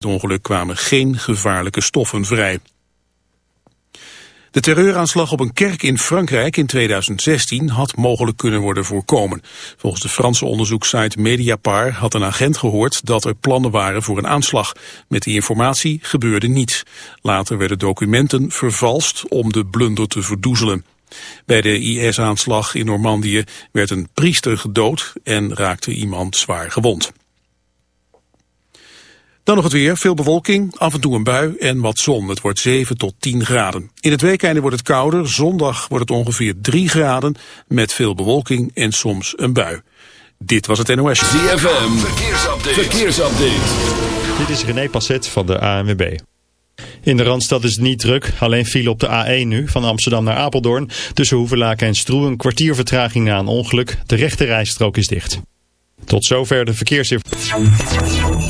het ongeluk kwamen geen gevaarlijke stoffen vrij. De terreuraanslag op een kerk in Frankrijk in 2016 had mogelijk kunnen worden voorkomen. Volgens de Franse onderzoekssite Mediapart had een agent gehoord dat er plannen waren voor een aanslag. Met die informatie gebeurde niets. Later werden documenten vervalst om de blunder te verdoezelen. Bij de IS-aanslag in Normandië werd een priester gedood en raakte iemand zwaar gewond. Dan nog het weer, veel bewolking, af en toe een bui en wat zon. Het wordt 7 tot 10 graden. In het weekende wordt het kouder, zondag wordt het ongeveer 3 graden... met veel bewolking en soms een bui. Dit was het NOS. ZFM, verkeersupdate. verkeersupdate. Dit is René Passet van de ANWB. In de Randstad is het niet druk, alleen file op de A1 nu, van Amsterdam naar Apeldoorn. Tussen Hoevelaken en Stroe een kwartier vertraging na een ongeluk. De rechte rijstrook is dicht. Tot zover de verkeersinformatie.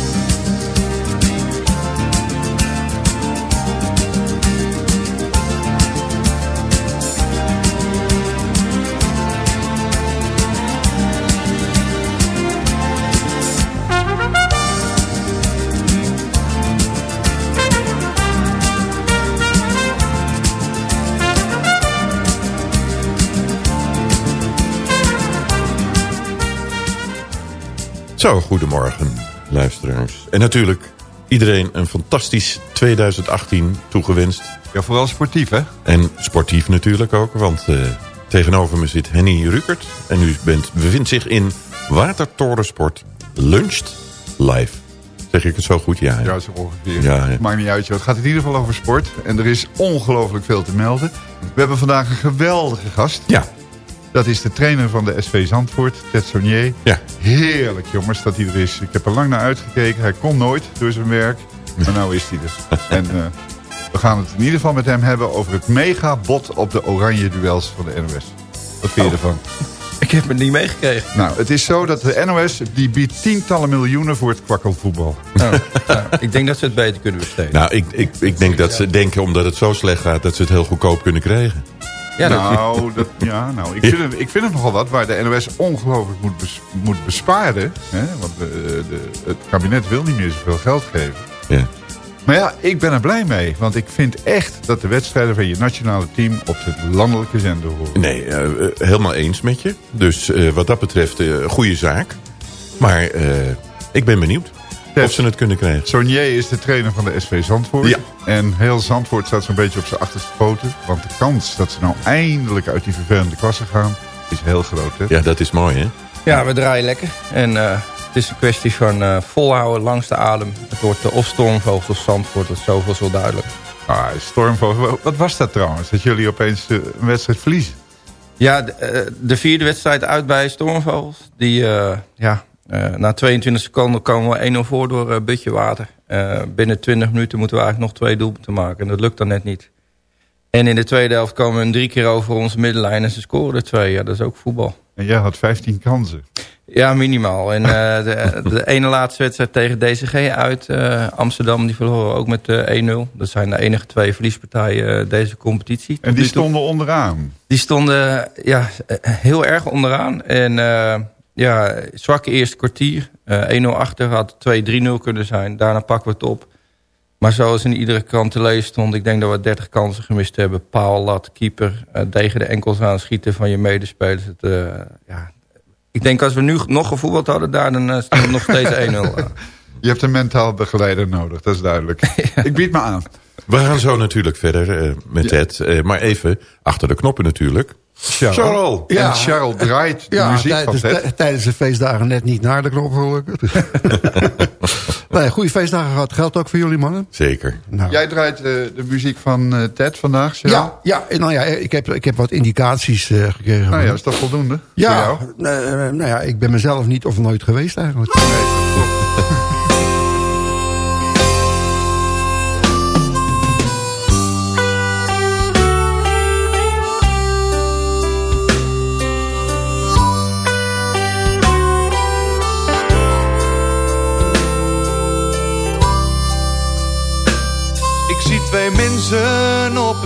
Zo, goedemorgen luisteraars. En natuurlijk iedereen een fantastisch 2018 toegewenst. Ja, vooral sportief, hè? En sportief natuurlijk ook, want uh, tegenover me zit Henny Rukert. En u bent, bevindt zich in Watertorensport Luncht Live. Zeg ik het zo goed? Ja, ja zo ongeveer. Ja, ja. Maakt niet uit, joh. Het gaat in ieder geval over sport. En er is ongelooflijk veel te melden. We hebben vandaag een geweldige gast. Ja. Dat is de trainer van de SV Zandvoort, Ted Sonier. Ja. Heerlijk jongens dat hij er is. Ik heb er lang naar uitgekeken. Hij kon nooit door zijn werk. Maar nou is hij er. en uh, we gaan het in ieder geval met hem hebben over het megabod op de oranje duels van de NOS. Wat vind je Oh. ervan? Ik heb het niet meegekregen. Nou, het is zo dat de NOS die biedt tientallen miljoenen voor het kwakkelvoetbal. Nou, nou, ik denk dat ze het beter kunnen besteden. Nou, ik, ik, ik denk dat ze denken, omdat het zo slecht gaat... dat ze het heel goedkoop kunnen krijgen. Ja, nou, dat, ja, nou ik, vind het, ik vind het nogal wat waar de NOS ongelooflijk moet, bes- moet besparen. Hè? Want de, de, het kabinet wil niet meer zoveel geld geven. Ja. Maar ja, ik ben er blij mee. Want ik vind echt dat de wedstrijden van je nationale team op de landelijke zender horen. Nee, eh, eh, helemaal eens met je. Dus eh, wat dat betreft, eh goede zaak. Maar eh, ik ben benieuwd Of ze het kunnen krijgen. Sonier is de trainer van de SV Zandvoort. Ja. En heel Zandvoort staat zo'n beetje op zijn achterste poten. Want de kans dat ze nou eindelijk uit die vervelende klasse gaan... is heel groot, hè? Ja, dat is mooi, hè? ja, we draaien lekker. En eh, het is een kwestie van eh, volhouden langs de adem. Het wordt uh, of stormvogels of zandvoort. Dat is zoveel zo duidelijk. Ah, Stormvogel. Wat was dat trouwens? Dat jullie opeens eh, een wedstrijd verliezen? Ja, de, de vierde wedstrijd uit bij stormvogels. Die, eh, ja, na 22 seconden komen we 1-0 voor door uh, Butje Water. Uh, binnen 20 minuten moeten we eigenlijk nog twee doelpunten maken. En dat lukt dan net niet. En in de tweede helft komen we drie keer over onze middenlijn en ze scoren er twee. Ja, dat is ook voetbal. En jij had 15 kansen. Ja, minimaal. En uh, de, de, ene laatste wedstrijd tegen DCG uit uh, Amsterdam... die verloren ook met uh, 1-0. Dat zijn de enige twee verliespartijen deze competitie. En die stonden onderaan? Die stonden ja, heel erg onderaan. En ja, zwakke eerste kwartier. 1-0 achter had 2-3-0 kunnen zijn. Daarna pakken we het op. Maar zoals in iedere krant te lezen stond... ik denk dat we 30 kansen gemist hebben. Paal, lat, keeper, tegen de enkels aan schieten van je medespelers. Het, ja, ik denk als we nu nog gevoetbald hadden daar, dan uh, we nog steeds 1-0. Je hebt een mentaal begeleider nodig, dat is duidelijk. ja. Ik bied me aan. We gaan zo natuurlijk verder uh, met ja. het. Uh, maar even achter de knoppen natuurlijk. Charles. Charles. Ja. En Charles draait de ja, muziek van Ted. Tijdens de feestdagen net niet naar de knoppen gelukkig. nee, goede feestdagen gehad. Geldt ook voor jullie mannen? Zeker. Nou. Jij draait uh, de muziek van uh, Ted vandaag, Charles? Ja, ja, nou ja ik, heb, ik heb wat indicaties uh, gekregen. Nou ja, dat is toch voldoende ja, voor jou? nou ja, ik ben mezelf niet of nooit geweest eigenlijk. Nee,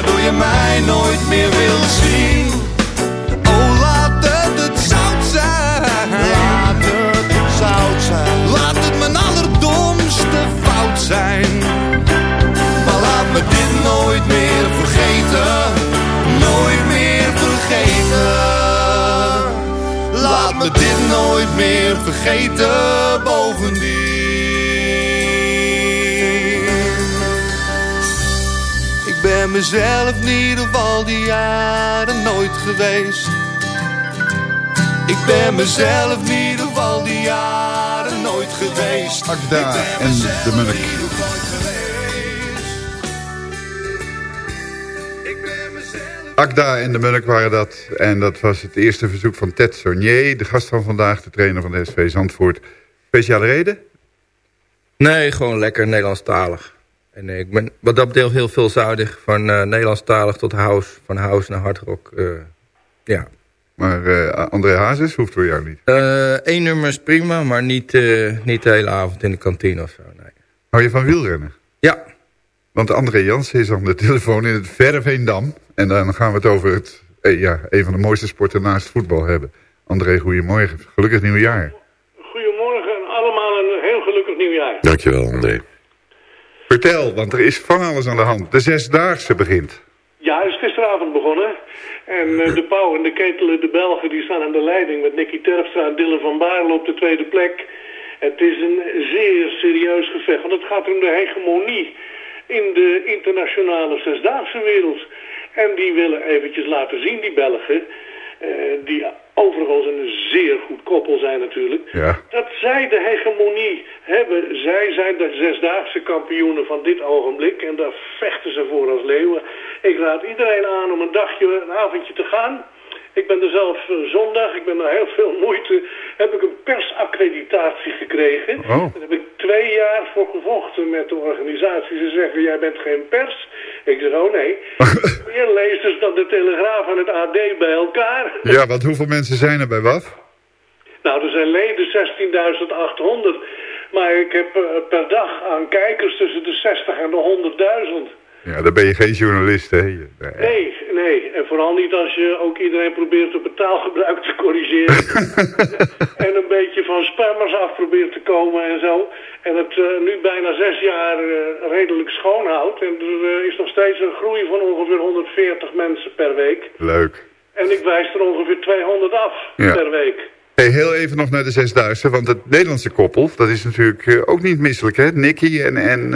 Waardoor je mij nooit meer wil zien. Oh laat het het zout zijn. Laat het het zout zijn. Laat het mijn allerdomste fout zijn. Maar laat me dit nooit meer vergeten. Nooit meer vergeten. Laat me dit nooit meer vergeten. Bovendien mezelf niet op al die jaren nooit geweest Ik ben mezelf niet op al die jaren nooit geweest ben en de Munnik. niet of nooit geweest. Ik ben mezelf Agda en de Munnik waren dat. En dat was het eerste verzoek van Ted Sornier. De gast van vandaag, de trainer van de SV Zandvoort. Speciale reden? Nee, gewoon lekker Nederlandstalig. En eh, ik ben wat dat betreft heel veelzijdig. Van eh, Nederlandstalig tot house. Van house naar hardrock. eh, ja. Maar eh, André Hazes hoeft voor jou niet. Eén nummer is prima, maar niet, eh, niet de hele avond in de kantine of zo. Nee. Hou je van wielrennen? Ja. Want André Jansen is aan de telefoon in het verre Veendam. En dan gaan we het over het, eh, ja, een van de mooiste sporten naast voetbal hebben. André, goedemorgen. Gelukkig nieuwjaar. Goedemorgen en allemaal een heel gelukkig nieuwjaar. Dankjewel, André. Vertel, want er is van alles aan de hand. De Zesdaagse begint. Ja, is gisteravond begonnen. En eh, de Pauw en de Ketelen, de Belgen, die staan aan de leiding met Nicky Terpstra en Dylan van Baarle op de tweede plek. Het is een zeer serieus gevecht, want het gaat om de hegemonie in de internationale zesdaagse wereld. En die willen eventjes laten zien, die Belgen, die overigens een zeer goed koppel zijn natuurlijk, Ja. dat zij de hegemonie hebben. Zij zijn de zesdaagse kampioenen van dit ogenblik en daar vechten ze voor als leeuwen. Ik raad iedereen aan om een dagje, een avondje te gaan. Ik ben er zelf eh, zondag, ik ben er heel veel moeite, heb ik een persaccreditatie gekregen. Oh. Daar heb ik twee jaar voor gevochten met de organisatie. Ze zeggen, jij bent geen pers. Ik zeg, oh nee. Meer lezers dan de Telegraaf en het AD bij elkaar. Ja, want hoeveel mensen zijn er bij WAF? Nou, er zijn leden 16.800. Maar ik heb eh, per dag aan kijkers tussen de 60 en de 100.000. Ja, dan ben je geen journalist, hè? Nee. Nee, nee. En vooral niet als je ook iedereen probeert op het taalgebruik te corrigeren. en een beetje van spammers af probeert te komen en zo. En het eh, nu bijna zes jaar eh, redelijk schoon houdt. En er eh, is nog steeds een groei van ongeveer 140 mensen per week. Leuk. En ik wijs er ongeveer 200 af Ja. per week. Hey, heel even nog naar de Zesdaagse, want het Nederlandse koppel, dat is natuurlijk eh, ook niet misselijk, hè? Nicky en... en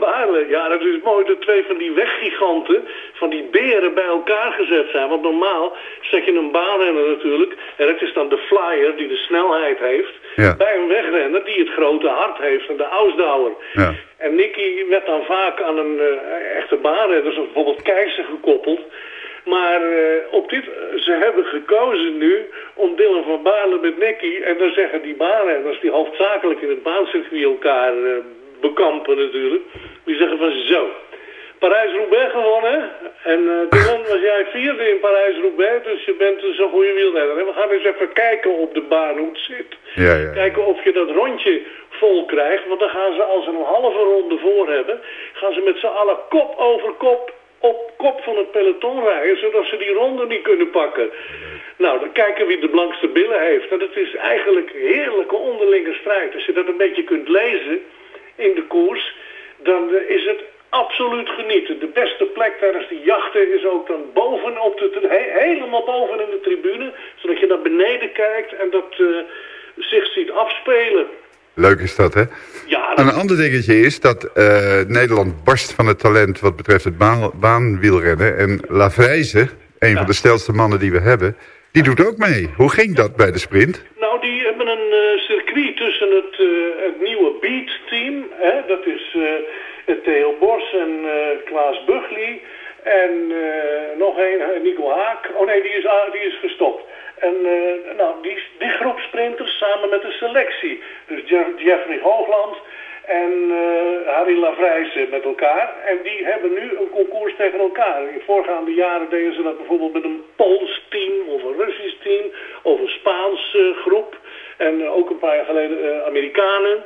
Baarle, ja, dat is mooi dat twee van die weggiganten, van die beren bij elkaar gezet zijn. Want normaal zet je een baanrenner natuurlijk, en het is dan de flyer die de snelheid heeft, Ja. bij een wegrenner die het grote hart heeft en de ausdauer. ja. En Nicky werd dan vaak aan een echte baanrenner, zoals bijvoorbeeld Keizer, gekoppeld. Maar eh, op dit, ze hebben gekozen nu om Dylan van Baarle met Nicky. En dan zeggen die baanrenners, die hoofdzakelijk in het baancircuit elkaar eh, bekampen natuurlijk. Die zeggen van zo, Parijs-Roubaix gewonnen. En eh Dylan was jij vierde in Parijs-Roubaix, dus je bent dus een goede wielrenner. En we gaan eens even kijken op de baan hoe het zit. Ja, ja. Kijken of je dat rondje vol krijgt. Want dan gaan ze, als ze een halve ronde voor hebben, gaan ze met z'n allen kop over kop op kop van het peloton rijden, zodat ze die ronde niet kunnen pakken. Nou, dan kijken wie de blankste billen heeft. En dat is eigenlijk heerlijke onderlinge strijd. Als je dat een beetje kunt lezen in de koers, dan eh, is het absoluut genieten. De beste plek tijdens de jachten is ook dan boven op de, he- helemaal boven in de tribune, zodat je naar beneden kijkt en dat eh, zich ziet afspelen. Leuk is dat, hè? Ja, Een ander dingetje is dat eh, Nederland barst van het talent wat betreft het baan, baanwielrennen. En Lavrijze, een van de stelste mannen die we hebben, die doet ook mee. Hoe ging dat bij de sprint? Nou, die hebben een eh, circuit tussen het, eh, het nieuwe Beat-team. Hè? Dat is het Theo Bos en Klaas Bugli. En nog een, eh, Nico Haak. Oh nee, die is, ah, die is gestopt. En nou, die, die groep sprinters samen met de selectie. Dus Je- Jeffrey Hoogland en eh, Harry Lavrijse met elkaar. En die hebben nu een concours tegen elkaar. In voorgaande jaren deden ze dat bijvoorbeeld met een Pools team of een Russisch team of een Spaans eh, groep. En eh, ook een paar jaar geleden eh, Amerikanen.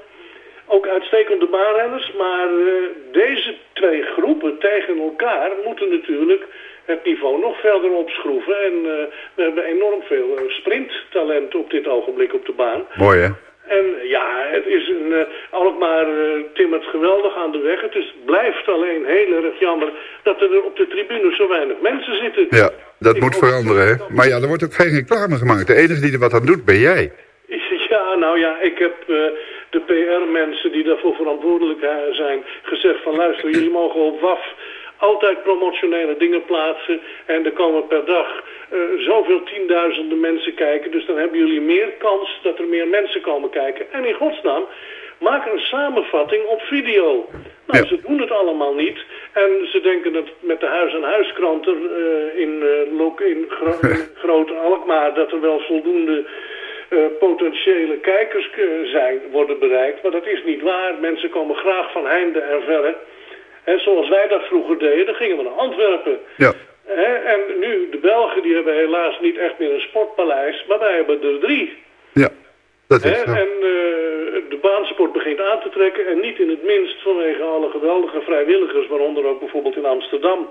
Ook uitstekende baanrenners, maar eh, deze twee groepen tegen elkaar moeten natuurlijk het niveau nog verder opschroeven. En eh, we hebben enorm veel eh, sprinttalent op dit ogenblik op de baan. Mooi, hè? En ja, het is een, eh Alkmaar eh, timmert geweldig aan de weg. Het is, blijft alleen heel erg jammer dat er op de tribune zo weinig mensen zitten. Ja, dat Ik moet veranderen, hè? Maar ja, er wordt ook geen reclame gemaakt. De enige die er wat aan doet, ben jij. Ja, nou ja, ik heb eh, de PR-mensen die daarvoor verantwoordelijk zijn gezegd van luister, jullie mogen op WAF altijd promotionele dingen plaatsen en er komen per dag eh, zoveel tienduizenden mensen kijken, dus dan hebben jullie meer kans dat er meer mensen komen kijken. En in godsnaam, maak een samenvatting op video. Nou, Ja. ze doen het allemaal niet. En ze denken dat met de huis-aan-huiskrant er, eh, in, Lok- in, Gro in Groot Alkmaar... dat er wel voldoende potentiële kijkers zijn, worden bereikt. Maar dat is niet waar. Mensen komen graag van heinde en verre. En zoals wij dat vroeger deden, dan gingen we naar Antwerpen. Ja. En nu, de Belgen die hebben helaas niet echt meer een sportpaleis, maar wij hebben er drie. Ja, dat is zo. en eh, de baansport begint aan te trekken en niet in het minst vanwege alle geweldige vrijwilligers, waaronder ook bijvoorbeeld in Amsterdam,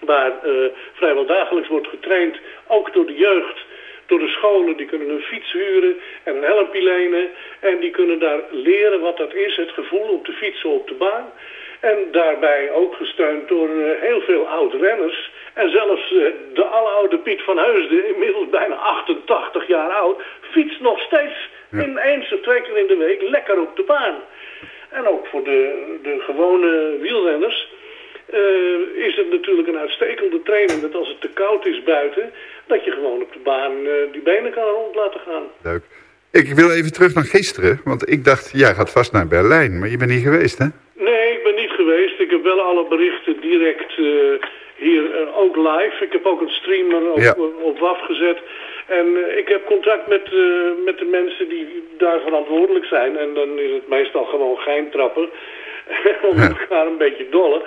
waar eh, vrijwel dagelijks wordt getraind, ook door de jeugd. Door de scholen, die kunnen een fiets huren en een helmpje lenen. En die kunnen daar leren wat dat is, het gevoel om te fietsen op de baan. En daarbij ook gesteund door eh, heel veel oud-renners. En zelfs eh, de aloude Piet van Heusden, inmiddels bijna 88 jaar oud, fietst nog steeds in eens of twee keer in de week lekker op de baan. En ook voor de, de gewone wielrenners eh, is het natuurlijk een uitstekende training dat als het te koud is buiten, dat je gewoon op de baan die benen kan rond laten gaan. Leuk. Ik wil even terug naar gisteren, want ik dacht, jij gaat vast naar Berlijn, maar je bent niet geweest, hè? Nee, ik ben niet geweest. Ik heb wel alle berichten direct eh, hier eh, ook live. Ik heb ook een streamer op, Ja. op WAF gezet. En eh, ik heb contact met, eh, met de mensen die daar verantwoordelijk zijn. En dan is het meestal gewoon geintrappen. Om elkaar een beetje dollen.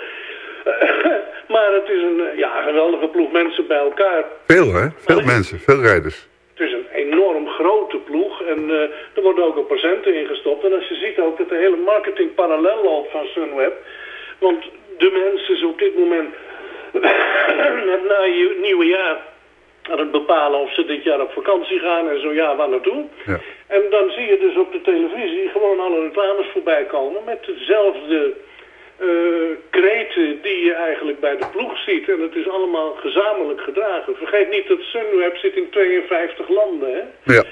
maar het is een eh, ja, geweldige ploeg mensen bij elkaar. Veel, hè? Veel mensen, veel rijders. Het is een enorm grote ploeg en eh, er worden ook al patiënten ingestopt. En als je ziet ook dat de hele marketing parallel loopt van Sunweb. Want de mensen is op dit moment, net na je nieuwe jaar, aan het bepalen of ze dit jaar op vakantie gaan en zo ja, waar naartoe. Ja. En dan zie je dus op de televisie gewoon alle reclames voorbij komen met dezelfde eh, kreten die je eigenlijk bij de ploeg ziet. En het is allemaal gezamenlijk gedragen. Vergeet niet dat Sunweb zit in 52 landen. Hè? Ja.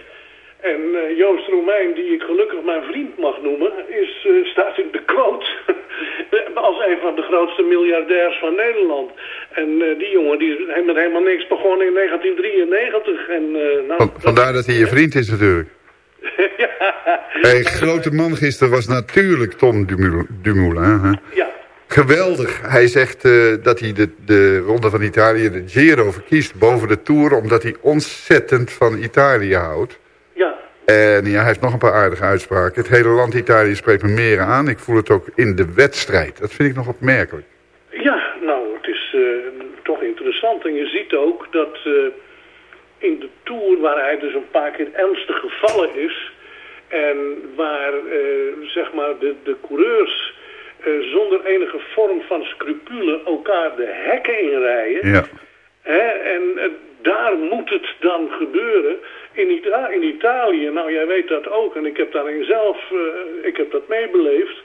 En eh, Joost Romein, die ik gelukkig mijn vriend mag noemen, is, eh, staat in de quote als een van de grootste miljardairs van Nederland. En die jongen die heeft met helemaal niks begonnen in 1993. En, nou, Van- vandaar dat hij je vriend is natuurlijk. Hey, grote man gisteren was natuurlijk Tom Dumoulin. Dumoulin hè? Ja. Geweldig. Hij zegt eh, dat hij de, de Ronde van Italië, de Giro, verkiest boven de Tour... omdat hij ontzettend van Italië houdt. Ja. En ja, hij heeft nog een paar aardige uitspraken. Het hele land Italië spreekt me meer aan. Ik voel het ook in de wedstrijd. Dat vind ik nog opmerkelijk. Ja, nou, het is eh, toch interessant. En je ziet ook dat eh, in de Tour, waar hij dus een paar keer ernstig gevallen is... en waar, eh, zeg maar, de, de coureurs eh, zonder enige vorm van scrupule elkaar de hekken inrijden... Ja. Hè, en eh, daar moet het dan gebeuren. In, Ita in Italië, nou jij weet dat ook, en ik heb daarin zelf, ik heb dat meebeleefd.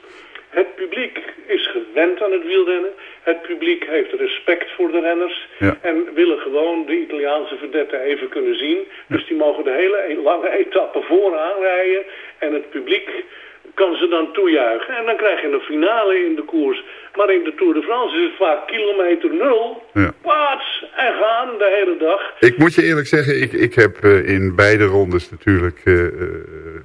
Het publiek is gewend aan het wielrennen. Het publiek heeft respect voor de renners. Ja. En willen gewoon de Italiaanse verdette even kunnen zien. Dus die mogen de hele e- lange etappe vooraan rijden. En het publiek kan ze dan toejuichen. En dan krijg je een finale in de koers. Maar in de Tour de France is het vaak kilometer nul. Ja. En gaan de hele dag. Ik moet je eerlijk zeggen, ik, ik heb eh, in beide rondes natuurlijk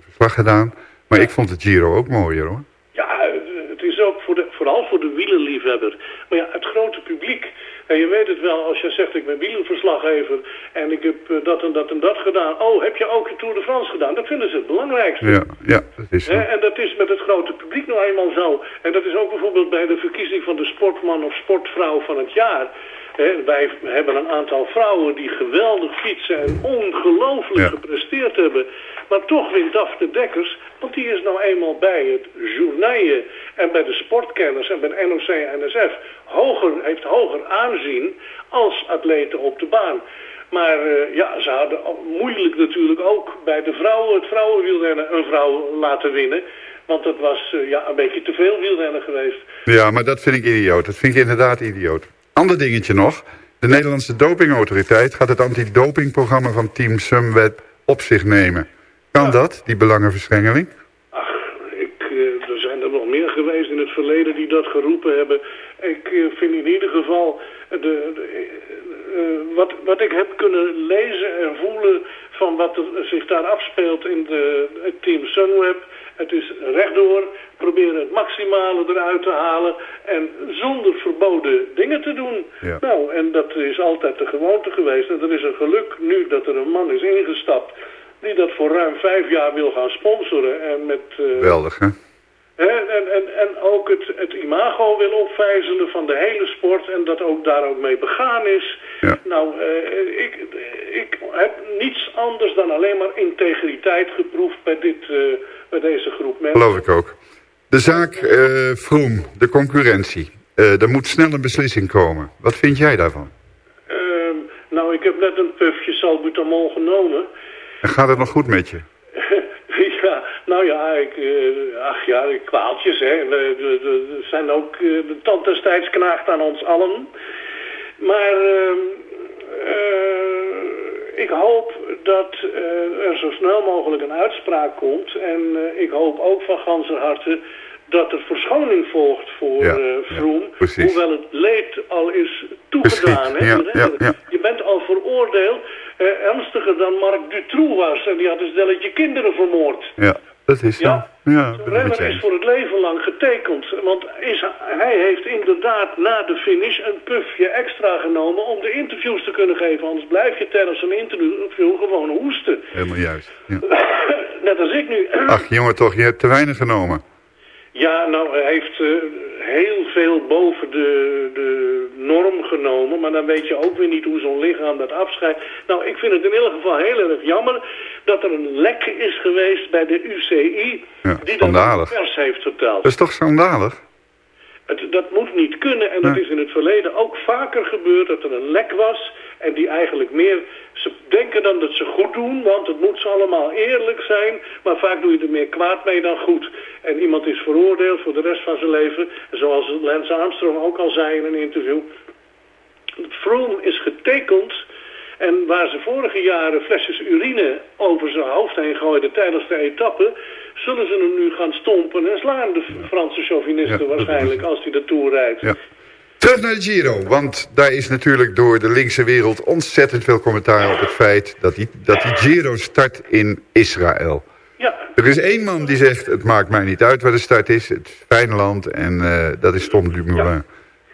verslag gedaan. Maar ik vond de Giro ook mooier hoor. Ja, eh, het is ook voor de, vooral voor de wielerliefhebber. Maar ja, het grote publiek. En je weet het wel, als je zegt ik ben wielerverslaggever en ik heb eh, dat en dat en dat gedaan. Oh, heb je ook de Tour de France gedaan? Dat vinden ze het belangrijkste. Ja, ja dat is zo. En dat is met het grote publiek nou eenmaal zo. En dat is ook bijvoorbeeld bij de verkiezing van de sportman of sportvrouw van het jaar. Wij hebben een aantal vrouwen die geweldig fietsen en ongelooflijk Ja. gepresteerd hebben. Maar toch wint Daphne Dekkers, want die is nou eenmaal bij het journaille en bij de sportkenners en bij NOC en NSF hoger, heeft hoger aanzien als atleten op de baan. Maar eh, ja, ze hadden moeilijk natuurlijk ook bij de vrouwen, het vrouwenwielrennen, een vrouw laten winnen. Want dat was eh, ja, een beetje te veel wielrennen geweest. Ja, maar dat vind ik idioot. Dat vind ik inderdaad idioot. Ander dingetje nog. De Nederlandse dopingautoriteit gaat het antidopingprogramma van Team Sunweb op zich nemen. Kan dat, die belangenverstrengeling? Ik, eh, er zijn er nog meer geweest in het verleden die dat geroepen hebben. Ik eh, vind in ieder geval de, de, eh, wat, wat ik heb kunnen lezen en voelen van wat er zich daar afspeelt in de, het team Sunweb. Het is rechtdoor, proberen het maximale eruit te halen en zonder verboden dingen te doen. Ja. Nou, en dat is altijd de gewoonte geweest. En er is een geluk nu dat er een man is ingestapt die dat voor ruim vijf jaar wil gaan sponsoren. En, met, eh, Geweldig, hè? en, en, en ook het, het imago wil opvijzelen van de hele sport en dat ook daar ook mee begaan is. Ja. Nou, eh, ik, ik heb niets anders dan alleen maar integriteit geproefd bij, dit, bij deze groep mensen. Geloof ik ook. De zaak eh Vroom, de concurrentie. Er moet snel een beslissing komen. Wat vind jij daarvan? Ehm, nou, ik heb net een pufje salbutamol genomen. En gaat het nog goed met je? ja, nou ja, ik, eh, ach ja, kwaaltjes, hè. Er zijn ook, eh, de tand destijds knaagt aan ons allen. Maar ehm, eh, ik hoop dat er zo snel mogelijk een uitspraak komt. En ik hoop ook van ganser harte dat er verschoning volgt voor Ja, ja, Vroom. hoewel het leed al is toegedaan. Hè? ja, ja, ja. Je bent al veroordeeld, eh, ernstiger dan Mark Dutroux was. En die had een stelletje kinderen vermoord. Ja, dat is zo. Ja. Is voor het leven lang getekend. Want is, hij heeft inderdaad na de finish een pufje extra genomen om de interviews te kunnen geven. Anders blijf je tijdens een interview gewoon hoesten. Helemaal juist. Ja. Net als ik nu. Ach, jongen toch, je hebt te weinig genomen. Ja, nou, hij heeft eh, heel veel boven de, de norm genomen. Maar dan weet je ook weer niet hoe zo'n lichaam dat afscheidt. Nou, ik vind het in ieder geval heel erg jammer dat er een lek is geweest bij de UCI. Ja, die dat pers heeft verteld. Dat is toch schandalig? Het, dat moet niet kunnen en dat is in het verleden ook vaker gebeurd dat er een lek was en die eigenlijk meer, ze denken dan dat ze goed doen, want het moet ze allemaal eerlijk zijn, maar vaak doe je er meer kwaad mee dan goed. En iemand is veroordeeld voor de rest van zijn leven, en zoals Lance Armstrong ook al zei in een interview, Froome is getekend en waar ze vorige jaren flesjes urine over zijn hoofd heen gooiden tijdens de etappe, zullen ze hem nu gaan stompen en slaan, de Franse chauvinisten Ja, waarschijnlijk, als hij de Tour rijdt. Ja. Terug naar de Giro, want daar is natuurlijk door de linkse wereld ontzettend veel commentaar op het feit dat die, dat die Giro start in Israël. Ja, Er is één man die zegt, het maakt mij niet uit waar de start is, het is fijn land en eh, dat is Tom Dumoulin.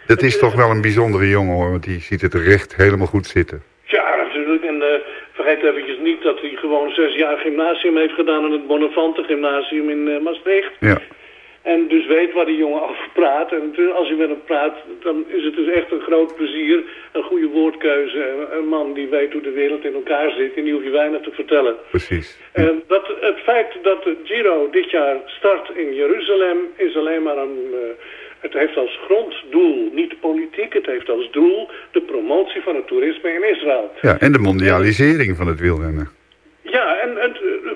Dat is toch wel een bijzondere jongen hoor, want die ziet het recht helemaal goed zitten. ja natuurlijk. En eh, vergeet eventjes niet dat hij gewoon zes jaar gymnasium heeft gedaan in het Bonnefante gymnasium in eh, Maastricht. Ja, En dus weet waar die jongen over praat. En als je met hem praat, dan is het dus echt een groot plezier. Een goede woordkeuze. Een- man die weet hoe de wereld in elkaar zit. En die hoef je weinig te vertellen. precies. En dat, het feit dat de Giro dit jaar start in Jeruzalem is alleen maar een... eh, het heeft als gronddoel, niet politiek, het heeft als doel de promotie van het toerisme in Israël. Ja, en de mondialisering van het wielrennen. Ja, en het eh,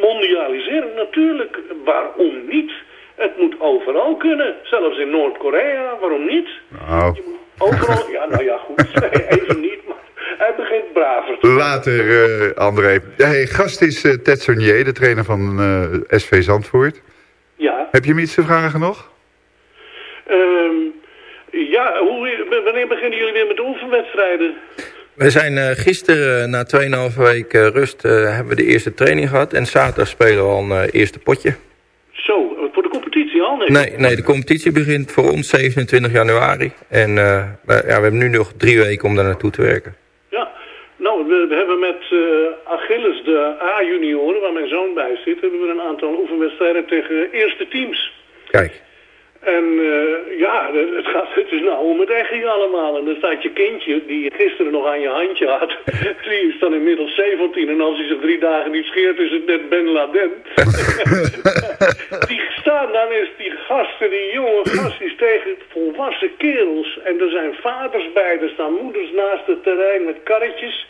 mondialiseren natuurlijk, waarom niet? Het moet overal kunnen, zelfs in Noord-Korea, waarom niet? Nou, Overal, ja nou ja goed, even niet, maar hij begint braver te later eh, André. Hey, gast is eh, Ted Sonier, de trainer van SV Zandvoort. Ja, Heb je hem iets te vragen nog? ehm, ja hoe, wanneer beginnen jullie weer met de oefenwedstrijden? We zijn eh, gisteren eh, na 2,5 weken eh, rust hebben we de eerste training gehad. En zaterdag spelen we al een eerste potje. Zo, voor de competitie al? Nee. Nee, nee, de competitie begint voor ons 27 januari. En we, ja, we hebben nu nog drie weken om daar naartoe te werken. Ja, nou, we, we hebben met Achilles, de A-junioren, waar mijn zoon bij zit, hebben we een aantal oefenwedstrijden tegen eerste teams. Kijk, En eh, ja, het, gaat, het is nou om het echt allemaal. En dan staat je kindje, die je gisteren nog aan je handje had, die is dan inmiddels 17. En als hij zich drie dagen niet scheert, is het net Ben Laden. die staan dan eens, die gasten, die jonge gastjes tegen volwassen kerels. En er zijn vaders bij, er staan moeders naast het terrein met karretjes.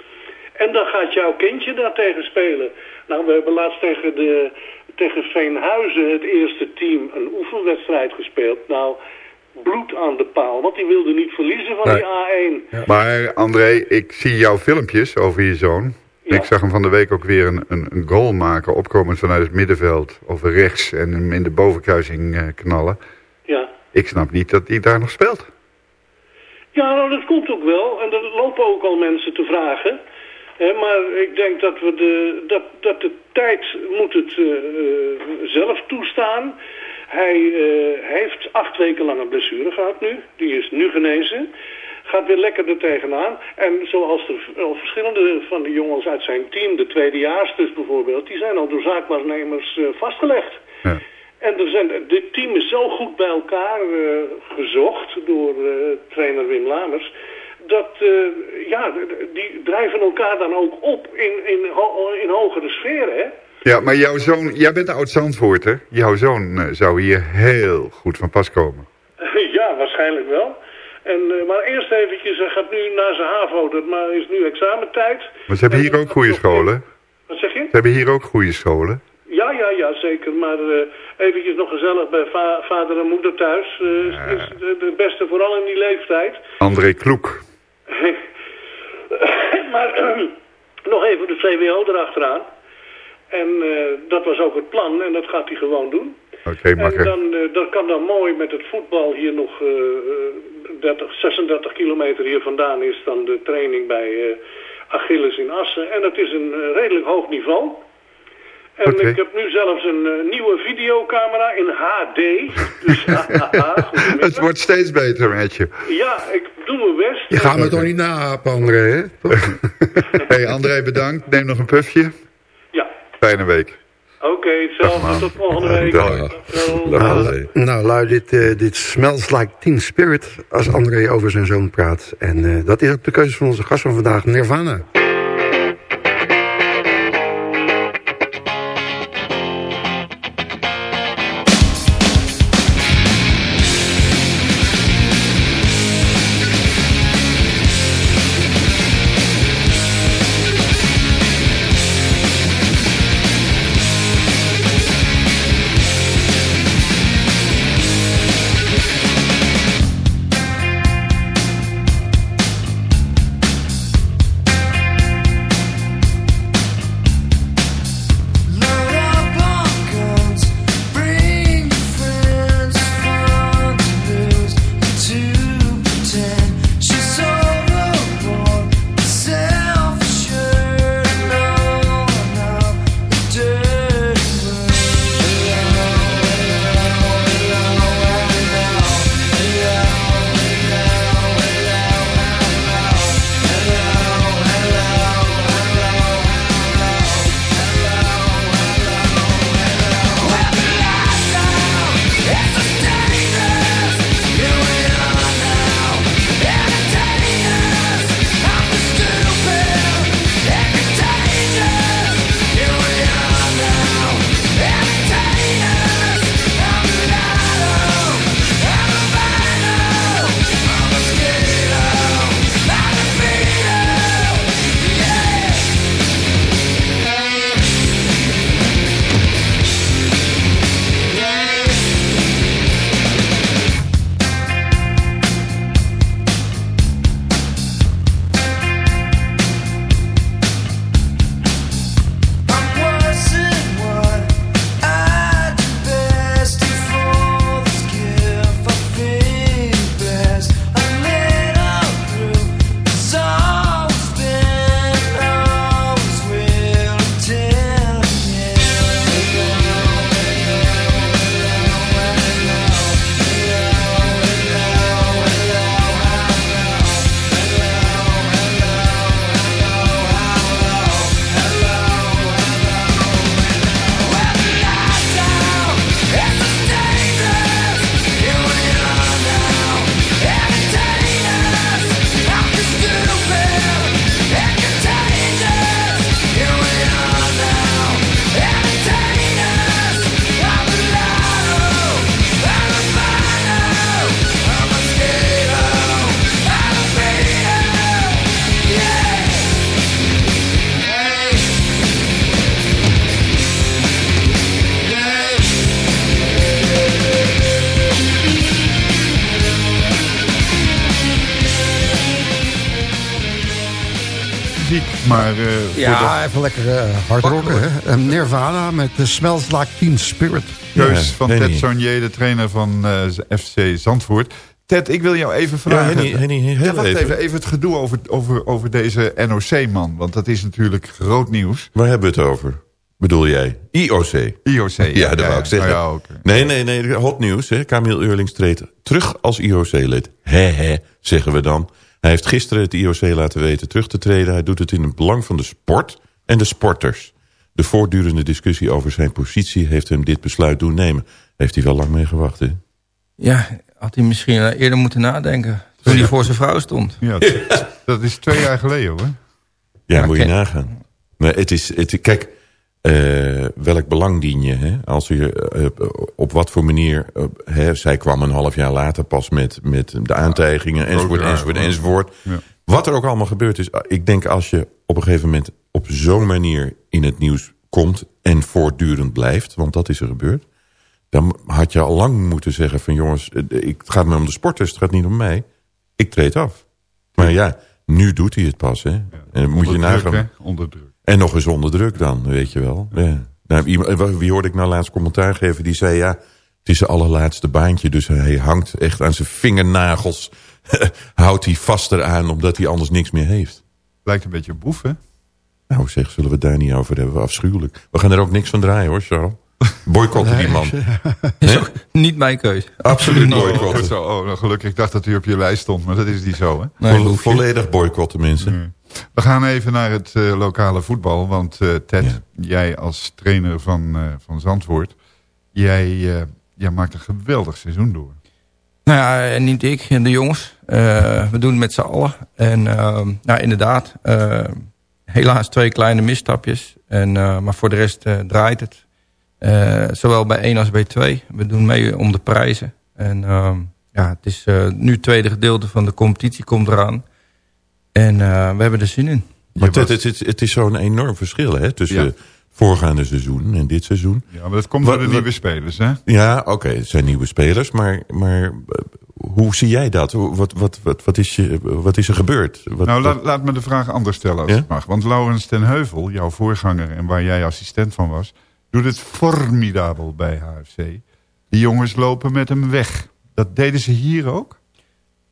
En dan gaat jouw kindje daar tegen spelen. Nou, we hebben laatst tegen, de, tegen Veenhuizen, het eerste team, een oefenwedstrijd gespeeld. Nou, bloed aan de paal, want die wilde niet verliezen van Nee. die A1. Maar André, ik zie jouw filmpjes over je zoon. Ja. Ik zag hem van de week ook weer een, een, goal maken, opkomend vanuit het middenveld over rechts en hem in de bovenkruising eh, knallen. Ja. Ik snap niet dat hij daar nog speelt. Ja, nou, dat komt ook wel. En er lopen ook al mensen te vragen. Maar ik denk dat, we de, dat, dat de tijd moet het eh, zelf toestaan. Hij eh, heeft acht weken lang een blessure gehad nu. Die is nu genezen. gaat weer lekker er tegenaan. En zoals er al verschillende van de jongens uit zijn team, de tweedejaars dus bijvoorbeeld, die zijn al door zaakwaarnemers vastgelegd. Ja. En er zijn, dit team is zo goed bij elkaar gezocht door trainer Wim Lamers. Dat, eh, ja, die drijven elkaar dan ook op in, in, ho- in hogere sferen, hè? Ja, maar jouw zoon, jij bent oud Zandvoorter. Jouw zoon eh, zou hier heel goed van pas komen. ja, waarschijnlijk wel. En, eh, maar eerst eventjes, hij gaat nu naar zijn HAVO, dat maar is nu examentijd. Maar ze hebben hier ook goede scholen. Wat zeg je? Ze hebben hier ook goede scholen. Ja, ja, ja, zeker. Maar eventjes nog gezellig bij va- vader en moeder thuis. is, is de, de beste, vooral in die leeftijd. André Kloek. maar eh, nog even de VWO erachteraan. En eh, dat was ook het plan en dat gaat hij gewoon doen. Oké, En dan, eh, dat kan dan mooi met het voetbal hier nog eh, eh, 30, 36 kilometer hier vandaan is dan de training bij Achilles in Assen. En dat is een redelijk hoog niveau. En ik heb nu zelfs een eh, nieuwe videocamera in HD. Dus. Het wordt steeds beter met je. Ja, ik doe mijn best. Je gaat me toch niet naapen, André, hè? hey, André, bedankt. Neem nog een pufje. Ja. Fijne week. Oké, hetzelfde. Tot volgende week. Dag. Dag, Nou, nou lui, dit, eh, dit smells like teen spirit als André over zijn zoon praat. En eh, dat is ook de keuze van onze gast van vandaag, Nirvana. Ja, even lekker eh, hard rocken. Hè? Eh, Nirvana met The Smells Like Teen Spirit. de keus van Ted Sonier, de trainer van eh, FC Zandvoort. Ted, ik wil jou even vragen. Henny, Henny, heel Ja, wacht even. even. even. het gedoe over, over, over deze NOC-man. Want dat is natuurlijk groot nieuws. Waar hebben we het over? Bedoel jij? IOC. IOC, ja. Ja, dat ja, wou ik zeggen. ja, oké. Nee, nee, nee. Hot nieuws. Hè. Camille Eurlings treedt terug als IOC-lid. Hè, hè, zeggen we dan. Hij heeft gisteren het IOC laten weten terug te treden. Hij doet het in het belang van de sport en de sporters. De voortdurende discussie over zijn positie heeft hem dit besluit doen nemen. Heeft hij wel lang mee gewacht, hè? Ja, had hij misschien eerder moeten nadenken. Toen hij voor zijn vrouw stond. Ja, dat, is twee jaar geleden hoor. Ja, Ja, moet je nagaan. Nee, het is, het, kijk, eh, welk belang dien je? Hè? Als je eh, op wat voor manier... eh, hè, zij kwam een half jaar later pas met, met de aantijgingen, enzovoort, enzovoort, enzovoort. Ja. Wat er ook allemaal gebeurd is. Ik denk als je op een gegeven moment op zo'n manier in het nieuws komt... en voortdurend blijft, want dat is er gebeurd... dan had je al lang moeten zeggen van jongens... eh, ik, het gaat me om de sporters, het gaat niet om mij. Ik treed af. Maar ja, nu doet hij het pas. Hè? en dan moet je nagaan. hè? Onder druk. En nog eens onder druk dan, weet je wel. Ja. Nou, iemand- wie hoorde ik nou laatst commentaar geven? Die zei, ja, het is zijn allerlaatste baantje. Dus hij hangt echt aan zijn vingernagels. houdt hij vaster aan, omdat hij anders niks meer heeft. Lijkt een beetje boef, hè? Nou zeg, zullen we het daar niet over hebben? Afschuwelijk. We gaan er ook niks van draaien hoor, Charles. Boycotten die man. Is ook niet mijn keus. Absoluut boycotten. oh, nou, gelukkig, ik dacht dat u op je lijst stond, maar dat is niet zo, hè? Nee, Vo- volledig boycotten mensen. We gaan even naar het eh, lokale voetbal. Want eh, Ted, jij als trainer van, eh, van Zandvoort... Jij, jij maakt een geweldig seizoen door. Nou ja, en niet ik en de jongens. We doen het met z'n allen. En ehm, nou, inderdaad, helaas twee kleine misstapjes. En, maar voor de rest draait het. Zowel bij 1 als bij 2. We doen mee om de prijzen. En ehm, ja, het is nu het tweede gedeelte van de competitie komt eraan. En eh, we hebben er zin in. Maar Ted, het, is- het is zo'n enorm verschil hè, tussen Ja. het voorgaande seizoen en dit seizoen. Ja, maar dat komt door de nieuwe spelers, hè? Ja, oké, het zijn nieuwe spelers, maar, maar eh, hoe zie jij dat? Wat, wat, wat, wat, is, je, wat is er gebeurd? Wat, nou, laat, laat me de vraag anders stellen als Ja? het mag. Want Laurens ten Heuvel, jouw voorganger en waar jij assistent van was... doet het formidabel bij HFC. Die jongens lopen met hem weg. Dat deden ze hier ook?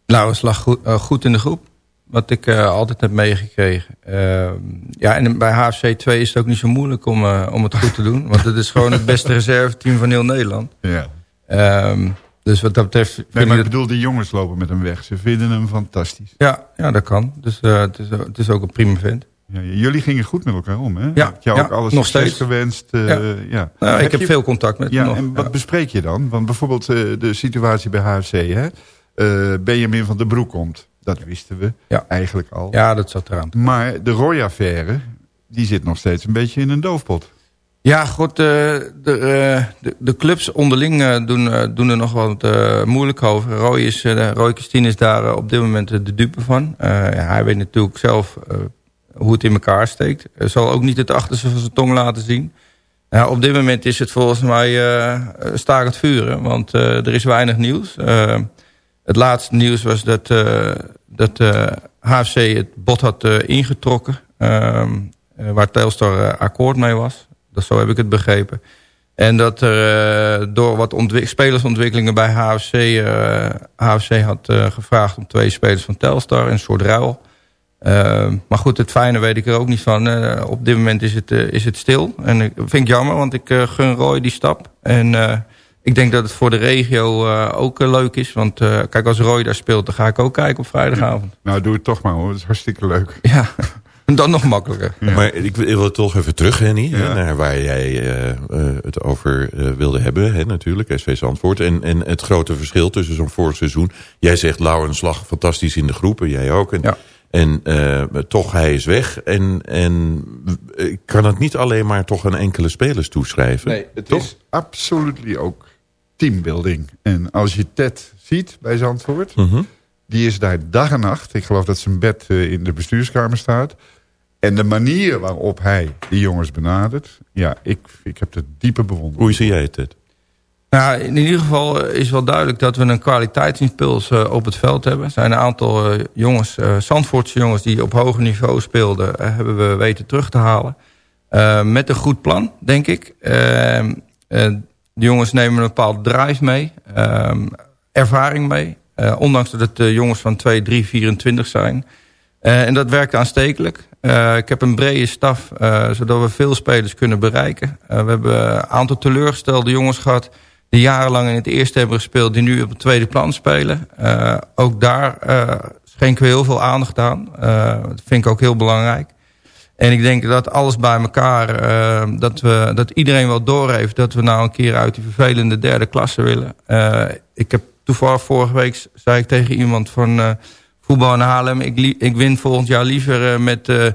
Nou, het lag goed, eh, goed in de groep. Wat ik eh, altijd heb meegekregen. Eh, ja, en bij HFC 2 is het ook niet zo moeilijk om, eh, om het goed te doen. Want het is gewoon het beste reserveteam van heel Nederland. Ja. Ehm, dus wat dat betreft... Nee, maar ik bedoel, die jongens lopen met hem weg. Ze vinden hem fantastisch. ja, ja, dat kan. Dus eh, het, is, het is ook een prima vent. Ja, jullie gingen goed met elkaar om, hè? Ja, Ik heb jou ja, ook alles nog steeds. gewenst. Ja. ja. Nou, ik heb je- veel contact met Ja, nog. en wat bespreek je dan? Want bijvoorbeeld de situatie bij HFC, hè? Benjamin van der Broek komt. Dat wisten we Ja. eigenlijk al. Ja, dat zat eraan. Maar de Roy-affaire, die zit nog steeds een beetje in een doofpot. Ja, goed. eh, de, eh, de, de clubs onderling eh, doen, doen er nog wat moeilijk over. Roy, is, Roy Christine is daar op dit moment de dupe van. Hij weet natuurlijk zelf hoe het in elkaar steekt. Hij zal ook niet het achterste van zijn tong laten zien. Ja, op dit moment is het volgens mij uh, stakend vuren. Want uh, er is weinig nieuws. Uh, het laatste nieuws was dat, uh, dat HFC het bod had uh, ingetrokken. Uh, waar Telstar akkoord mee was. Dat, zo heb ik het begrepen. En dat er door wat spelersontwikkelingen bij HFC... HFC had gevraagd om twee spelers van Telstar. Een soort ruil. Uh, maar goed, het fijne weet ik er ook niet van. Op dit moment is het, is het stil. En ik vind ik jammer, want ik gun Roy die stap. En ik denk dat het voor de regio uh, ook uh, leuk is. Want uh, kijk, als Roy daar speelt, dan ga ik ook kijken op vrijdagavond. Nou, doe het toch maar hoor. Dat is hartstikke leuk. Ja, dan nog makkelijker. Ja. Maar ik wil toch even terug, Henny, ja. hè, naar waar jij uh, het over wilde hebben. Hè, natuurlijk, SV Zandvoort. En, en het grote verschil tussen zo'n vorig seizoen. Jij zegt Lauwens slag fantastisch in de groepen, jij ook. En, ja. En uh, toch, hij is weg. En, en ik kan het niet alleen maar toch aan enkele spelers toeschrijven. Nee, het toch? is absoluut ook teambuilding. En als je Ted ziet bij Zandvoort... Mm -hmm. die is daar dag en nacht. Ik geloof dat zijn bed uh, in de bestuurskamer staat. En de manier waarop hij die jongens benadert... ja, ik, ik heb de diepe bewondering. Hoe zie jij het, Ted? Nou, in ieder geval is wel duidelijk dat we een kwaliteitsimpuls uh, op het veld hebben. Er zijn een aantal uh, jongens, uh, Zandvoortse jongens die op hoger niveau speelden... hebben we weten terug te halen. met een goed plan, denk ik. De jongens nemen een bepaalde drive mee. Ehm, ervaring mee. ondanks dat het jongens van 2, 3, 24 zijn. en dat werkt aanstekelijk. ik heb een brede staf, zodat we veel spelers kunnen bereiken. we hebben een aantal teleurgestelde jongens gehad die jarenlang in het eerste hebben gespeeld... die nu op het tweede plan spelen. Eh, ook daar eh, schenken we heel veel aandacht aan. Eh, dat vind ik ook heel belangrijk. En ik denk dat alles bij elkaar, eh, dat, we, dat iedereen wel doorheeft... dat we nou een keer uit die vervelende derde klasse willen. Eh, ik heb toevallig vorige week, zei ik tegen iemand van eh, voetbal in Haarlem... ik, ik win volgend jaar liever met eh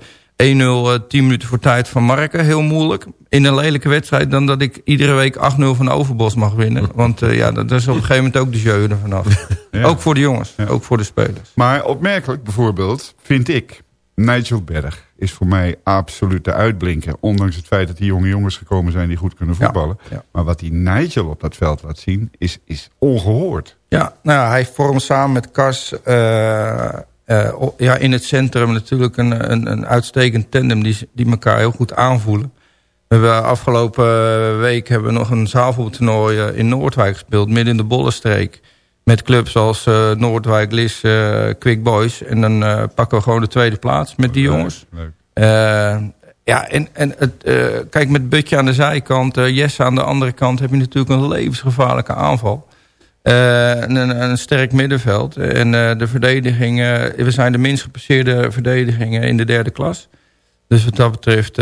1-0 eh, 10 minuten voor tijd van Marken. Heel moeilijk. In een lelijke wedstrijd dan dat ik iedere week 8-0 van Overbos mag winnen. Want ja, dat is op een gegeven moment ook de jeu er vanaf. Ook voor de jongens, ook voor de spelers. Maar opmerkelijk bijvoorbeeld vind ik... Nigel Berg is voor mij absoluut de uitblinker. Ondanks het feit dat die jonge jongens gekomen zijn die goed kunnen voetballen. ja. Maar wat die Nigel op dat veld laat zien is, is ongehoord. Ja, nou, ja, hij vormt samen met Cas eh, eh, ja, in het centrum natuurlijk een, een, een uitstekend tandem die, die elkaar heel goed aanvoelen. We hebben afgelopen week hebben we nog een zaalvoetbaltoernooi eh, in Noordwijk gespeeld, midden in de Bollenstreek. Met clubs als eh, Noordwijk, Lis, eh, Quick Boys. En dan eh, pakken we gewoon de tweede plaats met die jongens. Leuk. Ja, en, en het, kijk, met Butje aan de zijkant, Jesse aan de andere kant... heb je natuurlijk een levensgevaarlijke aanval. Een, een, een sterk middenveld. En de verdediging... we zijn de minst gepasseerde verdedigingen in de derde klas. Dus wat dat betreft...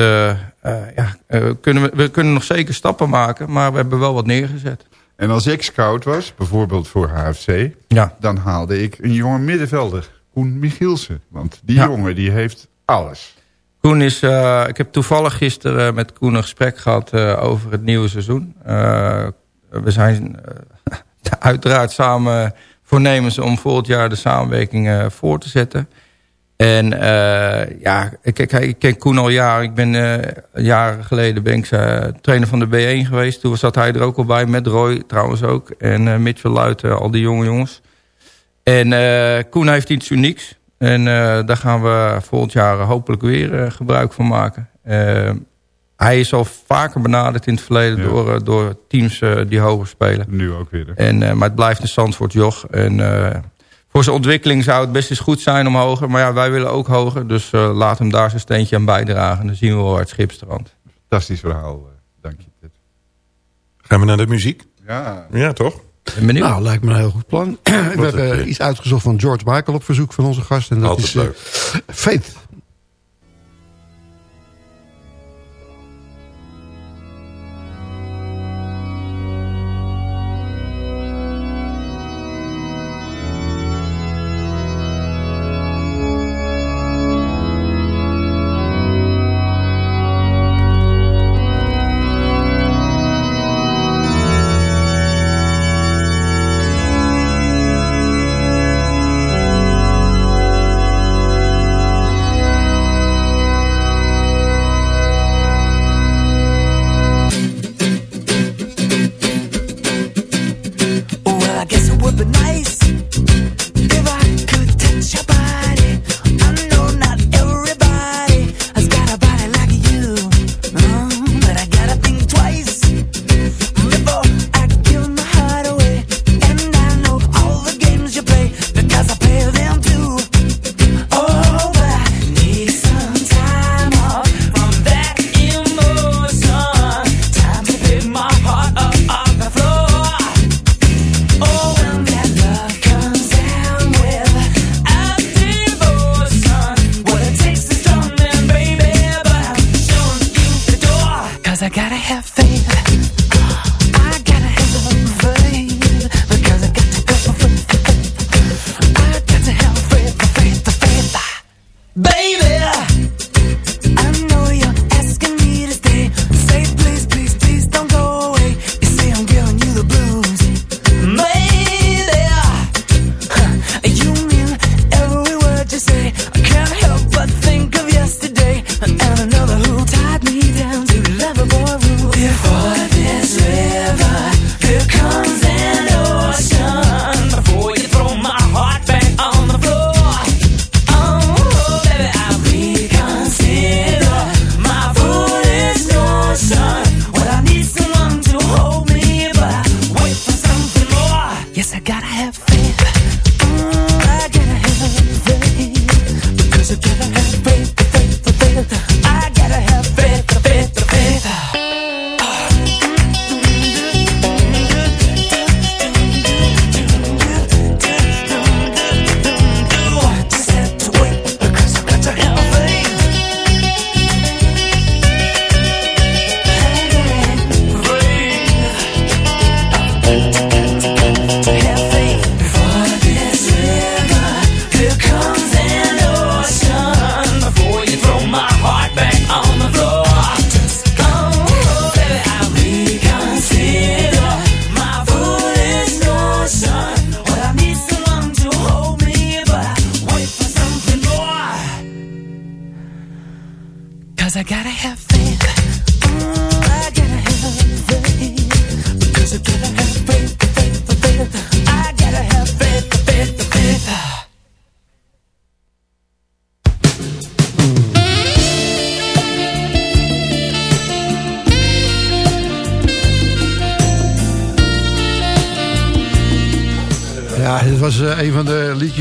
ja, kunnen we, we kunnen nog zeker stappen maken... maar we hebben wel wat neergezet. En als ik scout was, bijvoorbeeld voor HFC... Ja. dan haalde ik een jonge middenvelder, Koen Michielsen. Want die Ja. jongen die heeft alles. Koen is, eh, ik heb toevallig gisteren met Koen een gesprek gehad eh, over het nieuwe seizoen. Eh, we zijn eh, uiteraard samen voornemens om volgend jaar de samenwerking eh, voor te zetten. En eh, ja, ik, ik ken Koen al jaren. Ik ben eh, jaren geleden ben ik eh, trainer van de B1 geweest. Toen zat hij er ook al bij, met Roy trouwens ook. En Mitchell Luiten, al die jonge jongens. En eh, Koen heeft iets unieks. En eh, daar gaan we volgend jaar hopelijk weer gebruik van maken. Hij is al vaker benaderd in het verleden Ja. door, door teams die hoger spelen. Nu ook weer. En, maar het blijft een Zandvoort joch. En eh, voor zijn ontwikkeling zou het best eens goed zijn om hoger. Maar ja, wij willen ook hoger. Dus eh, laat hem daar zijn steentje aan bijdragen. Dan zien we wel waar het schip strandt. Fantastisch verhaal. eh, Dank je. Ted. Gaan we naar de muziek? Ja, Ja, toch? Ben benieuwd. Nou, lijkt me een heel goed plan. we hebben iets uitgezocht van George Michael op verzoek van onze gast. En dat Altijd is eh, leuk. Faith. Faith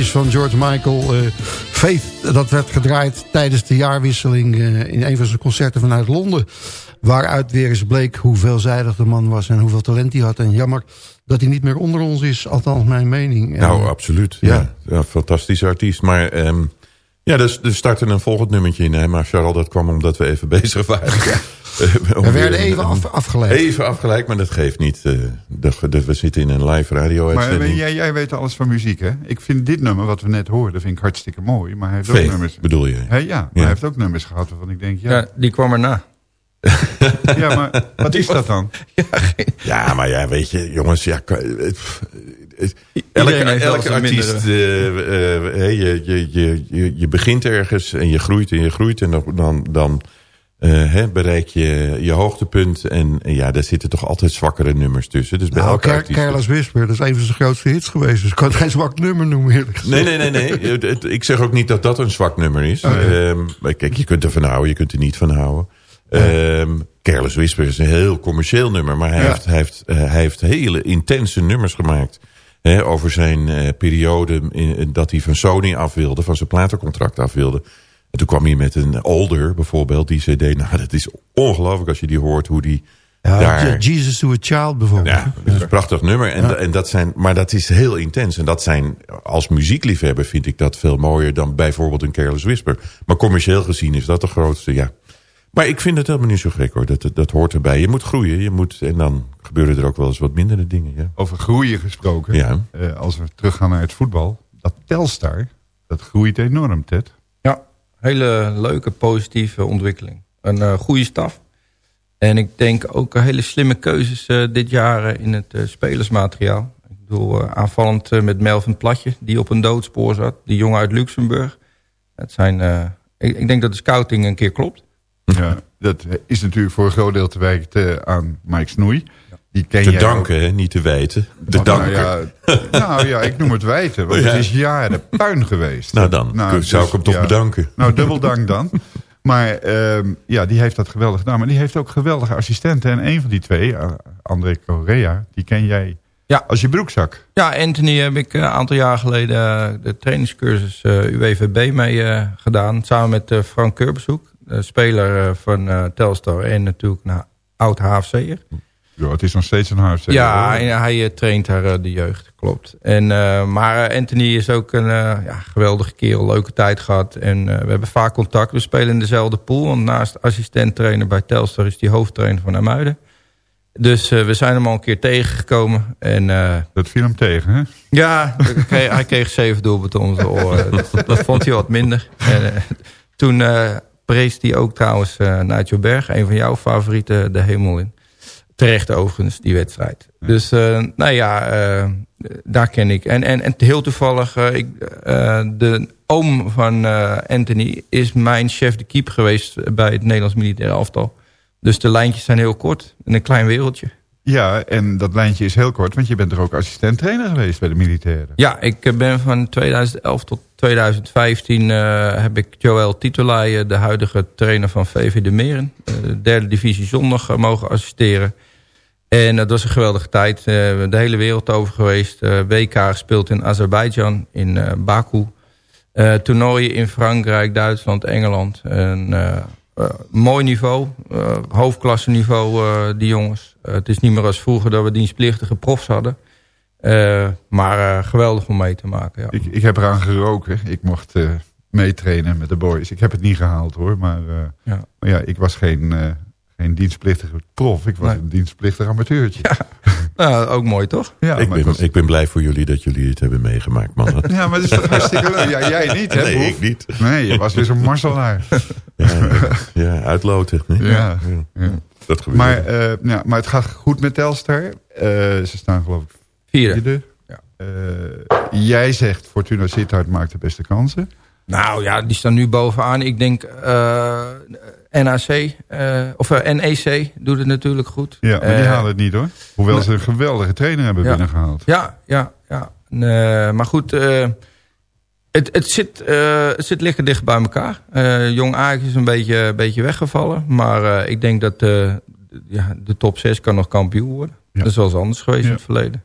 liedjes van George Michael. eh Faith, dat werd gedraaid tijdens de jaarwisseling... eh, in een van zijn concerten vanuit Londen. Waaruit weer eens bleek hoe veelzijdig de man was... en hoeveel talent hij had. En jammer dat hij niet meer onder ons is, althans mijn mening. En, Nou, absoluut. Ja. Ja. fantastische artiest. Maar ehm, ja, dus, er startte een volgend nummertje in. Hè? Maar Charles, dat kwam omdat we even bezig waren. Om we weer werden even af, afgeleid. Even afgeleid, maar dat geeft niet. eh, de, de- we zitten in een live radio Maar uitzending. eh, jij, jij weet alles van muziek, hè? Ik vind dit nummer, wat we net hoorden, vind ik hartstikke mooi. Maar hij heeft ook nummers... bedoel je? Ja, maar Ja. hij heeft ook nummers gehad waarvan ik denk, ja... Ja, die kwam erna. Ja, maar wat is dat dan? Ja, maar ja, weet je, jongens, ja, eh, eh, elke, artiest, eh, eh, hey, je, je, je, je begint ergens en je groeit en je groeit en dan, dan, eh, hè, bereik je je hoogtepunt. En, en ja, daar zitten toch altijd zwakkere nummers tussen. Dus bij Nou. Careless Whisper, dat is een van zijn grootste hits geweest. Dus ik kan het geen zwak nummer noemen, eerlijk gezegd. Nee, nee, nee, nee. Ik zeg ook niet dat dat een zwak nummer is. Oh, ja. Ehm, maar kijk, je kunt er van houden, je kunt er niet van houden. Careless Whisper is een heel commercieel nummer. Maar hij, Ja. heeft, hij, heeft, eh, hij heeft hele intense nummers gemaakt. Hè, over zijn eh, periode in, dat hij van Sony af wilde. Van zijn platencontract af wilde. En toen kwam hij met een Older bijvoorbeeld. Die cd. Nou, dat is ongelooflijk als je die hoort. Hoe die Ja, daar... Jesus to a Child bijvoorbeeld. Ja, dat is een prachtig nummer. En, en dat zijn, maar dat is heel intens. En dat zijn, als muziekliefhebber vind ik dat veel mooier dan bijvoorbeeld een Careless Whisper. Maar commercieel gezien is dat de grootste, ja. Maar ik vind het helemaal niet zo gek hoor. Dat, dat, dat hoort erbij. Je moet groeien. Je moet, en dan gebeuren er ook wel eens wat mindere dingen. Ja. Over groeien gesproken. Ja. Eh, als we teruggaan naar het voetbal. Dat Telstar, dat groeit enorm, Ted. Hele leuke, positieve ontwikkeling. Een eh, goede staf. En ik denk ook hele slimme keuzes eh, dit jaar eh, in het spelersmateriaal. Ik bedoel, aanvallend met Melvin Platje, die op een doodspoor zat. Die jongen uit Luxemburg. Het zijn, ik, ik denk dat de scouting een keer klopt. Ja, dat is natuurlijk voor een groot deel te wijten aan Mike Snoei. Die ken Te danken, hè, niet te wijten. De Oh, danken. Nou ja, nou ja, ik noem het wijten. Want Ja. het is jaren puin geweest. Nou dan, zou ik hem toch bedanken. Nou, dubbel dank dan. Maar ehm, ja, die heeft dat geweldig gedaan. Maar die heeft ook geweldige assistenten. En een van die twee, uh, André Correa, die ken jij Ja. als je broekzak. Ja, Anthony heb ik eh, een aantal jaar geleden eh, de trainingscursus eh, UWVB mee eh, gedaan. Samen met eh, Frank Keurbezoek, de speler eh, van eh, Telstar en natuurlijk een oud HFC'er. Ja, het is nog steeds een HFC. Ja, hoor. hij eh, traint daar eh, de jeugd, klopt. En, eh, maar Anthony is ook een ja, geweldige kerel, leuke tijd gehad. En we hebben vaak contact. We spelen in dezelfde pool. Want naast assistent-trainer bij Telstar is hij hoofdtrainer van Amuiden. Dus we zijn hem al een keer tegengekomen. En, Dat viel hem tegen, hè? ja, hij kreeg, hij kreeg zeven doelpunten om zijn oren. Dat, dat vond hij wat minder. En, toen prees hij ook trouwens Nigel Berg, een van jouw favorieten, de hemel in. Terecht overigens, die wedstrijd. Dus uh, nou ja, uh, daar ken ik. En, en, en heel toevallig, uh, ik, de oom van Anthony is mijn chef de keep geweest bij het Nederlands militaire elftal. Dus de lijntjes zijn heel kort en een klein wereldje. Ja, en dat lijntje is heel kort, want je bent er ook assistent-trainer geweest bij de militairen. Ja, ik ben van 2011 tot 2015 uh, heb ik Joël Titolai, de huidige trainer van VV de Meren, de derde divisie zondag, mogen assisteren. En dat was een geweldige tijd. de hele wereld over geweest. WK gespeeld in Azerbeidzjan, in Baku. toernooien in Frankrijk, Duitsland, Engeland. Een mooi niveau, hoofdklasse niveau, die jongens. het is niet meer als vroeger dat we dienstplichtige profs hadden. Uh, maar uh, geweldig om mee te maken. Ja. Ik, ik heb eraan geroken. Ik mocht uh, meetrainen met de boys. Ik heb het niet gehaald hoor. Maar ja, maar ja ik was geen, geen dienstplichtige prof. Ik was nee. een dienstplichtig amateurtje. Ja. nou, ook mooi toch? Ja, ik, ben, was... ik ben blij voor jullie dat jullie het hebben meegemaakt, man. ja, maar het is toch hartstikke leuk. Ja, jij niet, hè? Nee, Boef? ik niet. Nee, je was weer zo'n marselaar. ja, ja, uitloten. Ja, ja. Dat gebeurt. Maar, ja, maar het gaat goed met Telstar. ze staan geloof ik Vierde. Ja. Uh, jij zegt Fortuna Sittard maakt de beste kansen. Nou ja, die staan nu bovenaan. Ik denk, uh, NAC, eh, of eh, NEC doet het natuurlijk goed. Ja, maar die Eh, halen het niet hoor. Hoewel ze een geweldige trainer hebben Ja. binnengehaald. Ja, ja, ja. Maar goed, het, het, zit, het zit lekker dicht bij elkaar. Jong Ajax is een beetje, een beetje weggevallen. Maar ik denk dat ja, de top 6 kan nog kampioen worden. Ja. Dat is wel eens anders geweest in het verleden.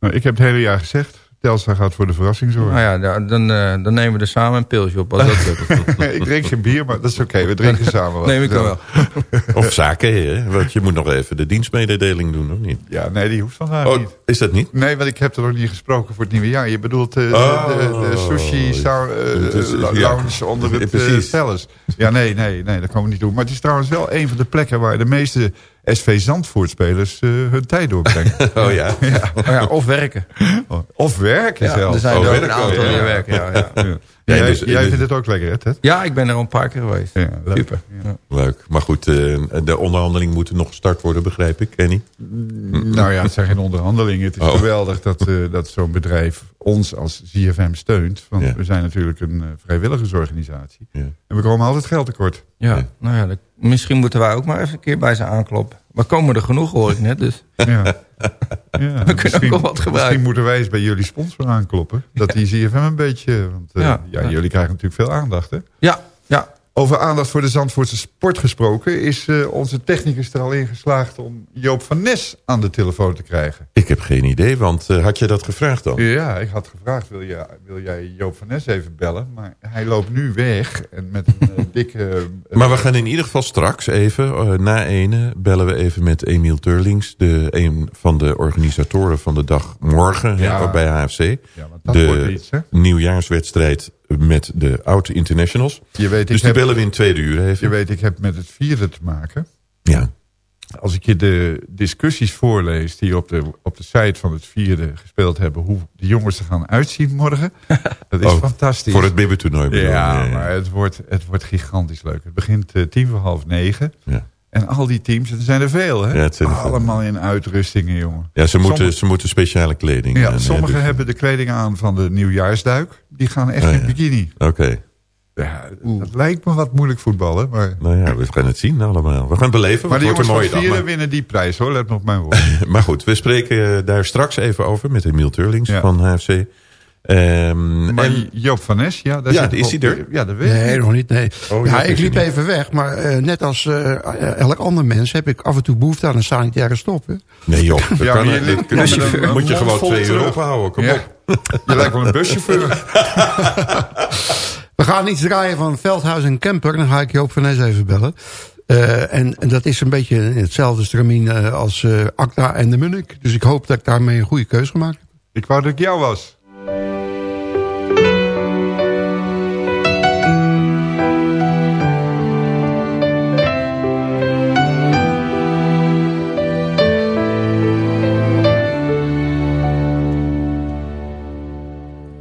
Nou, ik heb het hele jaar gezegd. Telstar gaat voor de verrassing zorgen. Nou ja, da- dan, eh, dan nemen we er samen een pilsje op. Als dat lukt. ik drink geen bier, maar dat is oké. We drinken samen wat. Neem ik dan wel. Of zaken, hè? Want je moet nog even de dienstmededeling doen, of niet? Ja, nee, die hoeft vandaag Oh, niet. is dat niet? Nee, want ik heb er nog niet gesproken voor het nieuwe jaar. Je bedoelt eh, de, Oh. de, de sushi eh, ja. lounge onder het uh, palace. Ja, nee, nee, nee, dat komen we niet doen. Maar het is trouwens wel een van de plekken waar de meeste SV Zandvoort-spelers eh, hun tijd doorbrengen. Oh ja. Oh ja, of werken. Of werken Ja, zelfs. er zijn Oh, er ook een aantal ja. die werken. Ja, jij dus- jij dus- vindt het ook lekker, hè, Ted? ja, ik ben er al een paar keer geweest. Ja, leuk. Super. Ja. Leuk. Maar goed, eh, de onderhandelingen moeten nog gestart worden, begrijp ik, Kenny. Nou ja, het zijn geen onderhandelingen. Het is Oh. geweldig dat, eh, dat zo'n bedrijf ons als ZFM steunt. Want Ja. we zijn natuurlijk een eh, vrijwilligersorganisatie. Ja. En we komen altijd geld tekort. Ja, Ja. nou ja, misschien moeten wij ook maar even een keer bij ze aankloppen. Maar komen er genoeg, hoor ik net. Dus Ja. ja. We kunnen ook wel wat gebruiken. Misschien moeten wij eens bij jullie sponsor aankloppen. Dat die ZFM een beetje... Want eh, ja, Ja. Ja. jullie krijgen natuurlijk veel aandacht. Hè? ja, ja. Over aandacht voor de Zandvoortse sport gesproken... is eh, onze technicus er al in geslaagd om Joop van Nes aan de telefoon te krijgen. Ik heb geen idee, want eh, had je dat gevraagd dan? Ja, ik had gevraagd, wil, je, wil jij Joop van Nes even bellen? Maar hij loopt nu weg en met een eh, dikke... Maar we gaan in ieder geval straks even, na ene, bellen we even met Emiel Turlings, de, een van de organisatoren van de dag morgen Ja. bij HFC. Ja, want dat wordt De iets, hè? nieuwjaarswedstrijd met de oud internationals. Je weet, ik Dus die heb, bellen we in tweede uur je even. weet, ik heb met het vierde te maken. Ja. Als ik je de discussies voorlees die op de, op de site van het vierde gespeeld hebben... hoe de jongens er gaan uitzien morgen, dat is Oh, fantastisch. Voor het bibbertoernooi bedoel je? ja, maar het wordt, het wordt gigantisch leuk. Het begint eh, tien voor half negen. Ja. En al die teams, er zijn er veel, hè? Ja, het zijn er veel. Allemaal in uitrustingen, jongen. Ja, ze moeten, Sommige- ze moeten speciale kleding. Ja, aan, hè, sommigen dus- hebben de kleding aan van de nieuwjaarsduik. Die gaan echt Oh, in ja. bikini. Oké. Ja, het lijkt me wat moeilijk voetballen. Maar, Nou ja, we gaan het zien allemaal. We gaan het beleven. maar wordt jongens van vieren Maar, winnen die prijs, hoor. Let me op mijn woord. maar goed, we spreken eh, daar straks even over met Emiel Turlings Ja. van HFC. Ehm, Maar en, Joop van Nes, ja, daar Ja, zit is hij er? Ja, dat weet ik. Nee, nog niet. Nee. Oh, ja, ik liep even weg, maar eh, net als eh, elk ander mens heb ik af en toe behoefte aan een sanitaire stop. Hè. nee joh, dat Ja, kan, je een- moet je gewoon twee euro terug. ophouden. Kom Ja. op. Je lijkt wel een buschauffeur. We gaan iets draaien van Veldhuis en Kemper. Dan ga ik Joop van Nes even bellen. Eh, en, en dat is een beetje in hetzelfde stramien als eh Acta en de Munnik. Dus ik hoop dat ik daarmee een goede keuze gemaakt heb. ik wou dat ik jou was.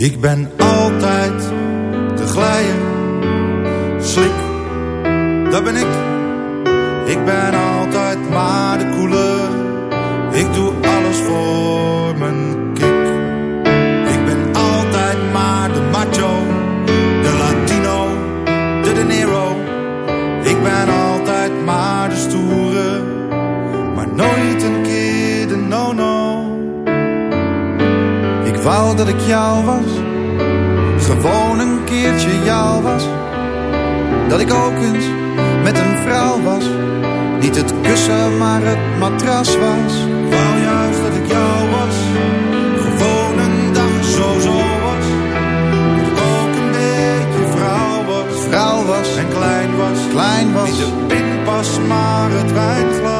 Ik ben altijd de glijer, slik, dat ben ik. Ik ben altijd maar de koele, ik doe alles voor wou dat ik jou was, gewoon een keertje jou was. Dat ik ook eens met een vrouw was, niet het kussen maar het matras was. Ik wou juist dat ik jou was, gewoon een dag zo zo was. Dat ik ook een beetje vrouw was, vrouw was en klein was, klein was. Niet de pinpas maar het wijnglas.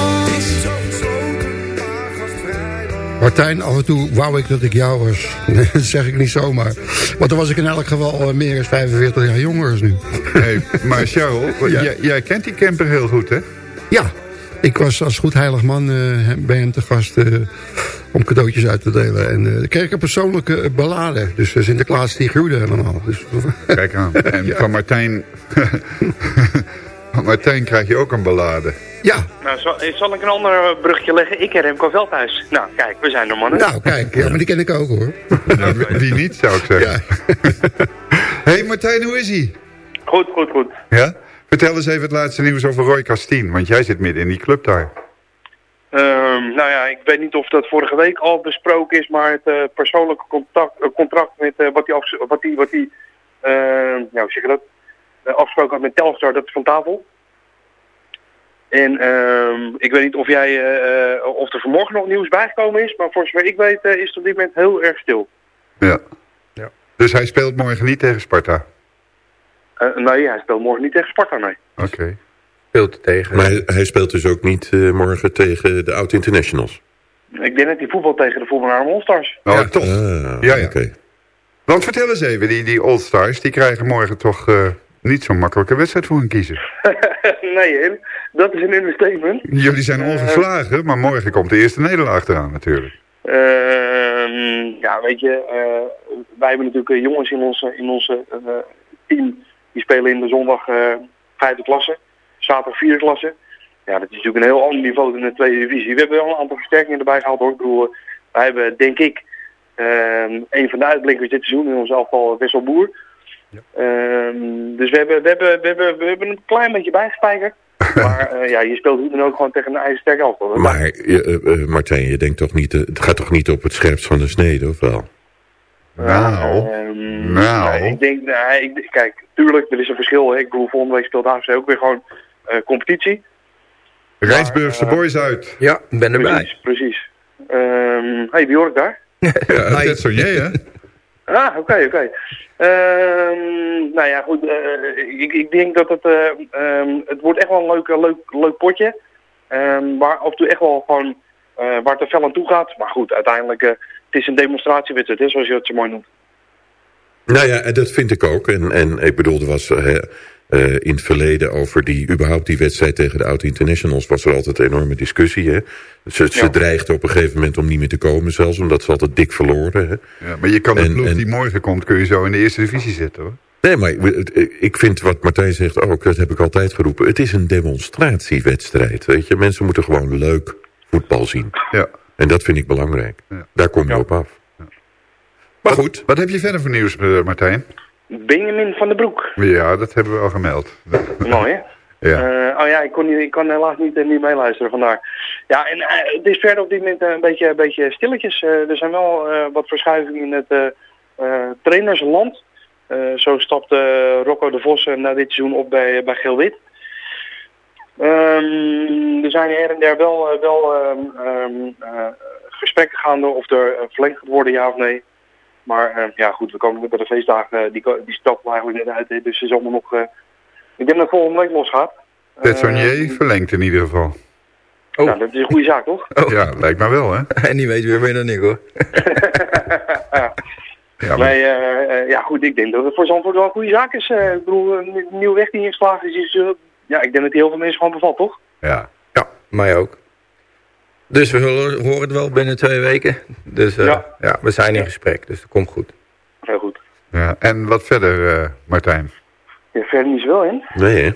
Martijn, af en toe wou ik dat ik jou was. dat zeg ik niet zomaar. Want dan was ik in elk geval eh, meer dan 45 jaar jonger als nu. Hey, maar Charles, Ja. jij, jij kent die camper heel goed, hè? Ja, ik was als goed heilig man eh, bij hem te gast eh, om cadeautjes uit te delen. En ik kreeg een persoonlijke ballade. Dus Sinterklaas die groeide helemaal. Dus, Kijk aan. En van Martijn... Martijn krijg je ook een ballade. ja, Nou, zal, zal ik een ander brugje leggen? Ik ken Remco Veldhuis. Nou, kijk, we zijn er mannen. nou kijk, ja, maar die ken ik ook hoor. Nou, wie niet, zou ik zeggen. hey Martijn, hoe is hij? Goed, goed, goed. Ja? Vertel eens even het laatste nieuws over Roy Castien. Want jij zit midden in die club daar. Ehm, nou ja, ik weet niet of dat vorige week al besproken is, maar het eh, persoonlijke contact, eh, contract met eh, wat hij wat die, wat die, eh, ja, hoe zeg je dat, Eh, afgesproken had met Telstar, dat is van tafel. En ehm, ik weet niet of jij, eh, eh, of er vanmorgen nog nieuws bijgekomen is, maar voor zover ik weet eh, is het op dit moment heel erg stil. Ja. Dus hij speelt morgen niet tegen Sparta. Eh, nee, hij speelt morgen niet tegen Sparta, nee. Oké. Speelt er tegen. Maar hij, hij speelt dus ook niet eh, morgen tegen de oud-internationals. Ik denk dat hij voetbal tegen de voetbalnaar Monsters. Oh, toch. Ah, Ja, ja. oké. Want vertel eens even, die, die All-Stars, die krijgen morgen toch eh, niet zo'n makkelijke wedstrijd voor hun kiezen. nee, dat is een understatement. Jullie zijn ongeslagen, maar morgen komt de eerste nederlaag eraan natuurlijk. Ehm, ja, weet je, eh, wij hebben natuurlijk eh, jongens in onze, in onze eh, team. Die spelen in de zondag eh, vijfde klasse, zaterdag vierde klasse. Ja, dat is natuurlijk een heel ander niveau dan de tweede divisie. We hebben wel een aantal versterkingen erbij gehaald hoor. Ik bedoel, eh, wij hebben denk ik ehm, een van de uitblinkers dit seizoen in ons elftal Wessel Boer. Ehm, dus we hebben, we, hebben, we, hebben, we hebben een klein beetje bijgespijkerd. Maar eh, ja, je speelt hoe dan ook gewoon tegen een ijzersterk elftal. Maar eh, eh, Martijn, je denkt toch niet, het gaat toch niet op het scherpst van de snede, of wel? Nou, Ehm, nou. nee, ik denk, nee, ik, kijk, tuurlijk, er is een verschil. Hè. Ik bedoel, volgende week speelt HFC ook weer gewoon eh, competitie. Rijnsburgse boys uit. Ja, ik ben erbij. Precies, precies. Ehm hey, wie hoor ik daar? Ja, dat is zo jij, hè? Ah, oké, oké. Ehm, nou ja, goed. eh, ik, ik denk dat het, eh, ehm, het wordt echt wel een leuk, leuk, leuk potje. Ehm waar af en toe echt wel gewoon, eh, waar het er fel aan toe gaat. Maar goed, uiteindelijk, het is een demonstratiewedstrijd, hè, zoals je het zo mooi noemt. Nou ja, dat vind ik ook. En, en ik bedoel, er was eh, eh, in het verleden over die, überhaupt die wedstrijd tegen de oud-internationals... was er altijd een enorme discussie. Hè? Ze, ze Ja. dreigden op een gegeven moment om niet meer te komen zelfs... omdat ze altijd dik verloren. Hè? Ja, maar je kan de En- ploeg en- die morgen komt, kun je zo in de eerste divisie zetten, hoor. Nee, maar ik- ik vind wat Martijn zegt ook, dat heb ik altijd geroepen... het is een demonstratiewedstrijd, weet je. Mensen moeten gewoon leuk voetbal zien. Ja. En dat vind ik belangrijk. Ja. Daar kom je op af. Maar goed, Wat heb je verder voor nieuws, eh, Martijn? Benjamin van den Broek. Ja, dat hebben we al gemeld. Mooi, hè? Ja. Eh, oh ja, ik kon, niet, ik kan helaas niet, eh, niet meeluisteren vandaar. Ja, en eh, het is verder op dit moment een beetje, een beetje stilletjes. Er zijn wel wat verschuivingen in het trainersland. Zo stapt eh, Rocco de Vos na dit seizoen op bij, bij Geel-Wit. Ehm, er zijn her en der wel, wel eh, gesprekken gaande of er verlengd gaat worden, ja of nee. Maar eh, ja, goed, we komen bij de feestdagen, eh, die, die stappen eigenlijk net uit. hè, Dus het is allemaal nog... eh, ik denk dat het volgende week losgaat. Tetsonier Eh, verlengt in ieder geval. Oh. Nou, dat is een goede zaak, toch? Ja, lijkt mij wel, hè? En die weet weer meer dan ik hoor. ja. Ja, maar- Nee, ja goed, ik denk dat het voor Zandvoort wel een goede zaak is. Eh, ik bedoel, een nieuwe weg die ingeslagen is, is ja, ik denk dat die heel veel mensen gewoon bevalt, toch? ja. Ja, mij ook. Dus we horen, het wel binnen twee weken. Dus eh, Ja. ja. we zijn in gesprek, dus dat komt goed. Heel goed. ja. En wat verder, eh, Martijn? Ja, verder niet zoveel in. nee hè?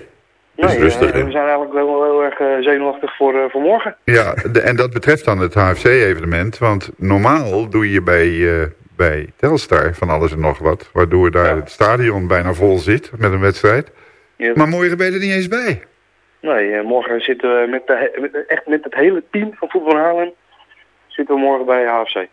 Nee, rustig, eh, hè? we zijn eigenlijk wel heel erg zenuwachtig voor, eh, voor morgen. Ja, de- en dat betreft dan het HFC-evenement. Want normaal doe je bij, eh, bij Telstar van alles en nog wat. Waardoor daar het stadion bijna vol zit met een wedstrijd. Ja. Maar morgen ben je er niet eens bij. Nee, eh, morgen zitten we met, de, met, echt met het hele team van Voetbal Haarlem zitten we morgen bij HFC.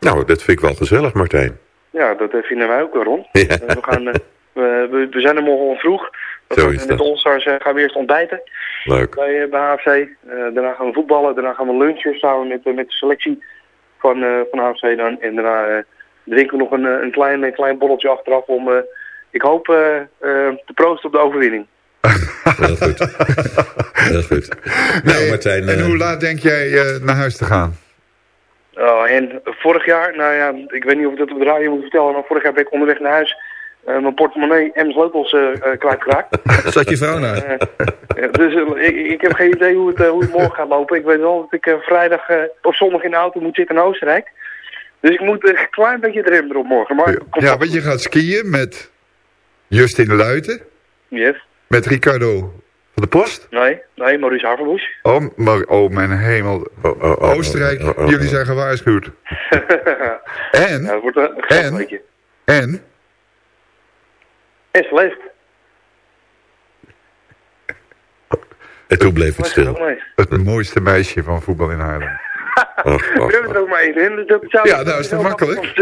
Nou, dat vind ik wel gezellig, Martijn. Ja, dat eh, vinden wij ook wel rond. Ja. Eh, we, gaan, eh, we, we, zijn er morgen al vroeg. We gaan, met de All-Stars eh, gaan we eerst ontbijten Leuk. bij, eh, bij HFC. Eh, daarna gaan we voetballen, daarna gaan we lunchen samen met, eh, met de selectie van, eh, van HFC dan. En daarna eh, drinken we nog een, eh, een, klein, een klein borreltje achteraf om, eh, ik hoop, eh, eh, te proosten op de overwinning. Heel goed. Heel goed. Nou, Martijn... En eh, hoe laat denk jij eh, naar huis te gaan? Oh, en vorig jaar, nou ja, ik weet niet of ik dat op de radio moet vertellen, maar vorig jaar ben ik onderweg naar huis eh, mijn portemonnee en mijn sleutels kwijtgeraakt. Zat je vrouw naar? Eh, dus ik, ik heb geen idee hoe het, hoe het morgen gaat lopen. Ik weet wel dat ik vrijdag eh, of zondag in de auto moet zitten in Oostenrijk. Dus ik moet een klein beetje de rem erop morgen. Maar Ja, want je gaat skiën met Justin Luiten. Yes. Met Ricardo van de Post. Nee, nee, Maurice Haverbush. Oh, maar, oh mijn hemel. oh, oh, oh, Oostenrijk, oh, oh, oh. jullie zijn gewaarschuwd. En, ja, wordt een en, en, En ze leeft. En toen bleef het stil. het mooiste meisje van voetbal in Haarlem. Ach, We ach, hebben het ook maar één. hè, dat zou Ja, nou is het makkelijk.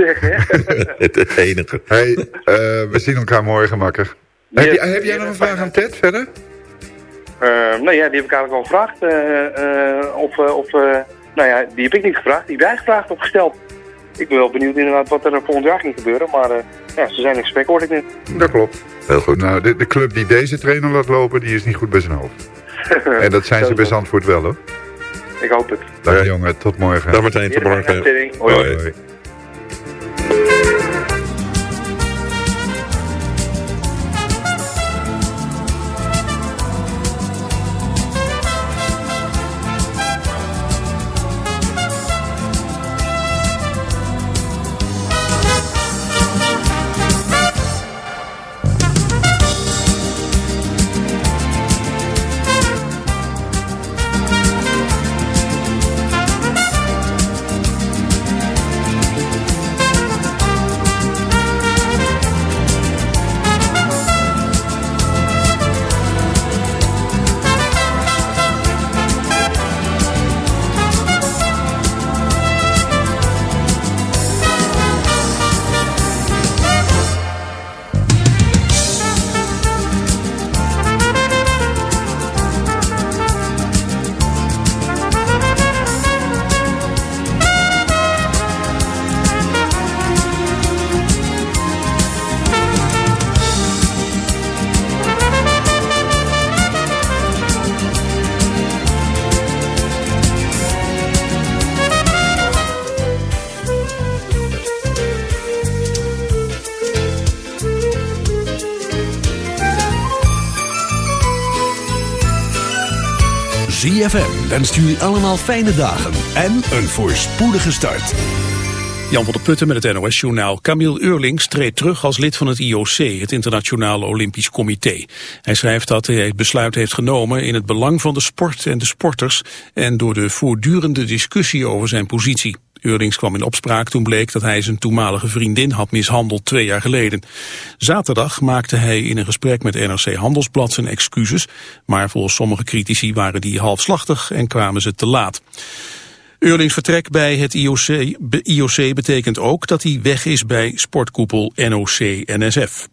het enige. Hey, eh, we zien elkaar morgen makker. Heb, je, heb jij nog een vraag aan Ted verder? Eh, nee, ja, die heb ik eigenlijk al gevraagd. eh, eh, of, of, eh, nou ja, die heb ik niet gevraagd. Die heb jij gevraagd of gesteld. Ik ben wel benieuwd inderdaad wat er volgend jaar ging gebeuren. Maar eh, ja, ze zijn in gesprek, hoor ik net. Dat klopt. Heel goed. Nou, de, de club die deze trainer laat lopen, die is niet goed bij zijn hoofd. En dat zijn ze bij Zandvoort wel hoor. Ik hoop het. Dag jongen, tot morgen. Dag Martijn, tot morgen. Hoi, hoi. Wenst jullie allemaal fijne dagen en een voorspoedige start. Jan van der Putten met het NOS-journaal. Camille Eurlings treedt terug als lid van het IOC, het Internationale Olympisch Comité. Hij schrijft dat hij het besluit heeft genomen in het belang van de sport en de sporters... en door de voortdurende discussie over zijn positie. Eurlings kwam in opspraak toen bleek dat hij zijn toenmalige vriendin had mishandeld twee jaar geleden. Zaterdag maakte hij in een gesprek met NRC Handelsblad zijn excuses, maar volgens sommige critici waren die halfslachtig en kwamen ze te laat. Eurlings vertrek bij het IOC, IOC betekent ook dat hij weg is bij sportkoepel NOC-NSF.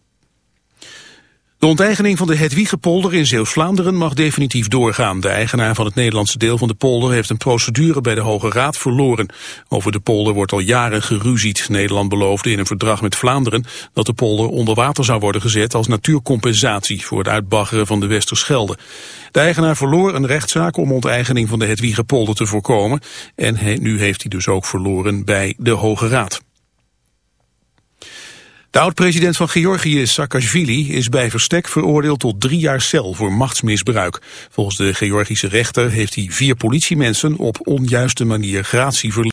De onteigening van de Hedwiegepolder in Zeeuws-Vlaanderen mag definitief doorgaan. De eigenaar van het Nederlandse deel van de polder heeft een procedure bij de Hoge Raad verloren. Over de polder wordt al jaren geruzied. Nederland beloofde in een verdrag met Vlaanderen dat de polder onder water zou worden gezet als natuurcompensatie voor het uitbaggeren van de Westerschelde. De eigenaar verloor een rechtszaak om onteigening van de Hedwiegepolder te voorkomen en nu heeft hij dus ook verloren bij de Hoge Raad. De oud-president van Georgië, Saakashvili, is bij verstek veroordeeld tot drie jaar cel voor machtsmisbruik. Volgens de Georgische rechter heeft hij vier politiemensen op onjuiste manier gratie verleend.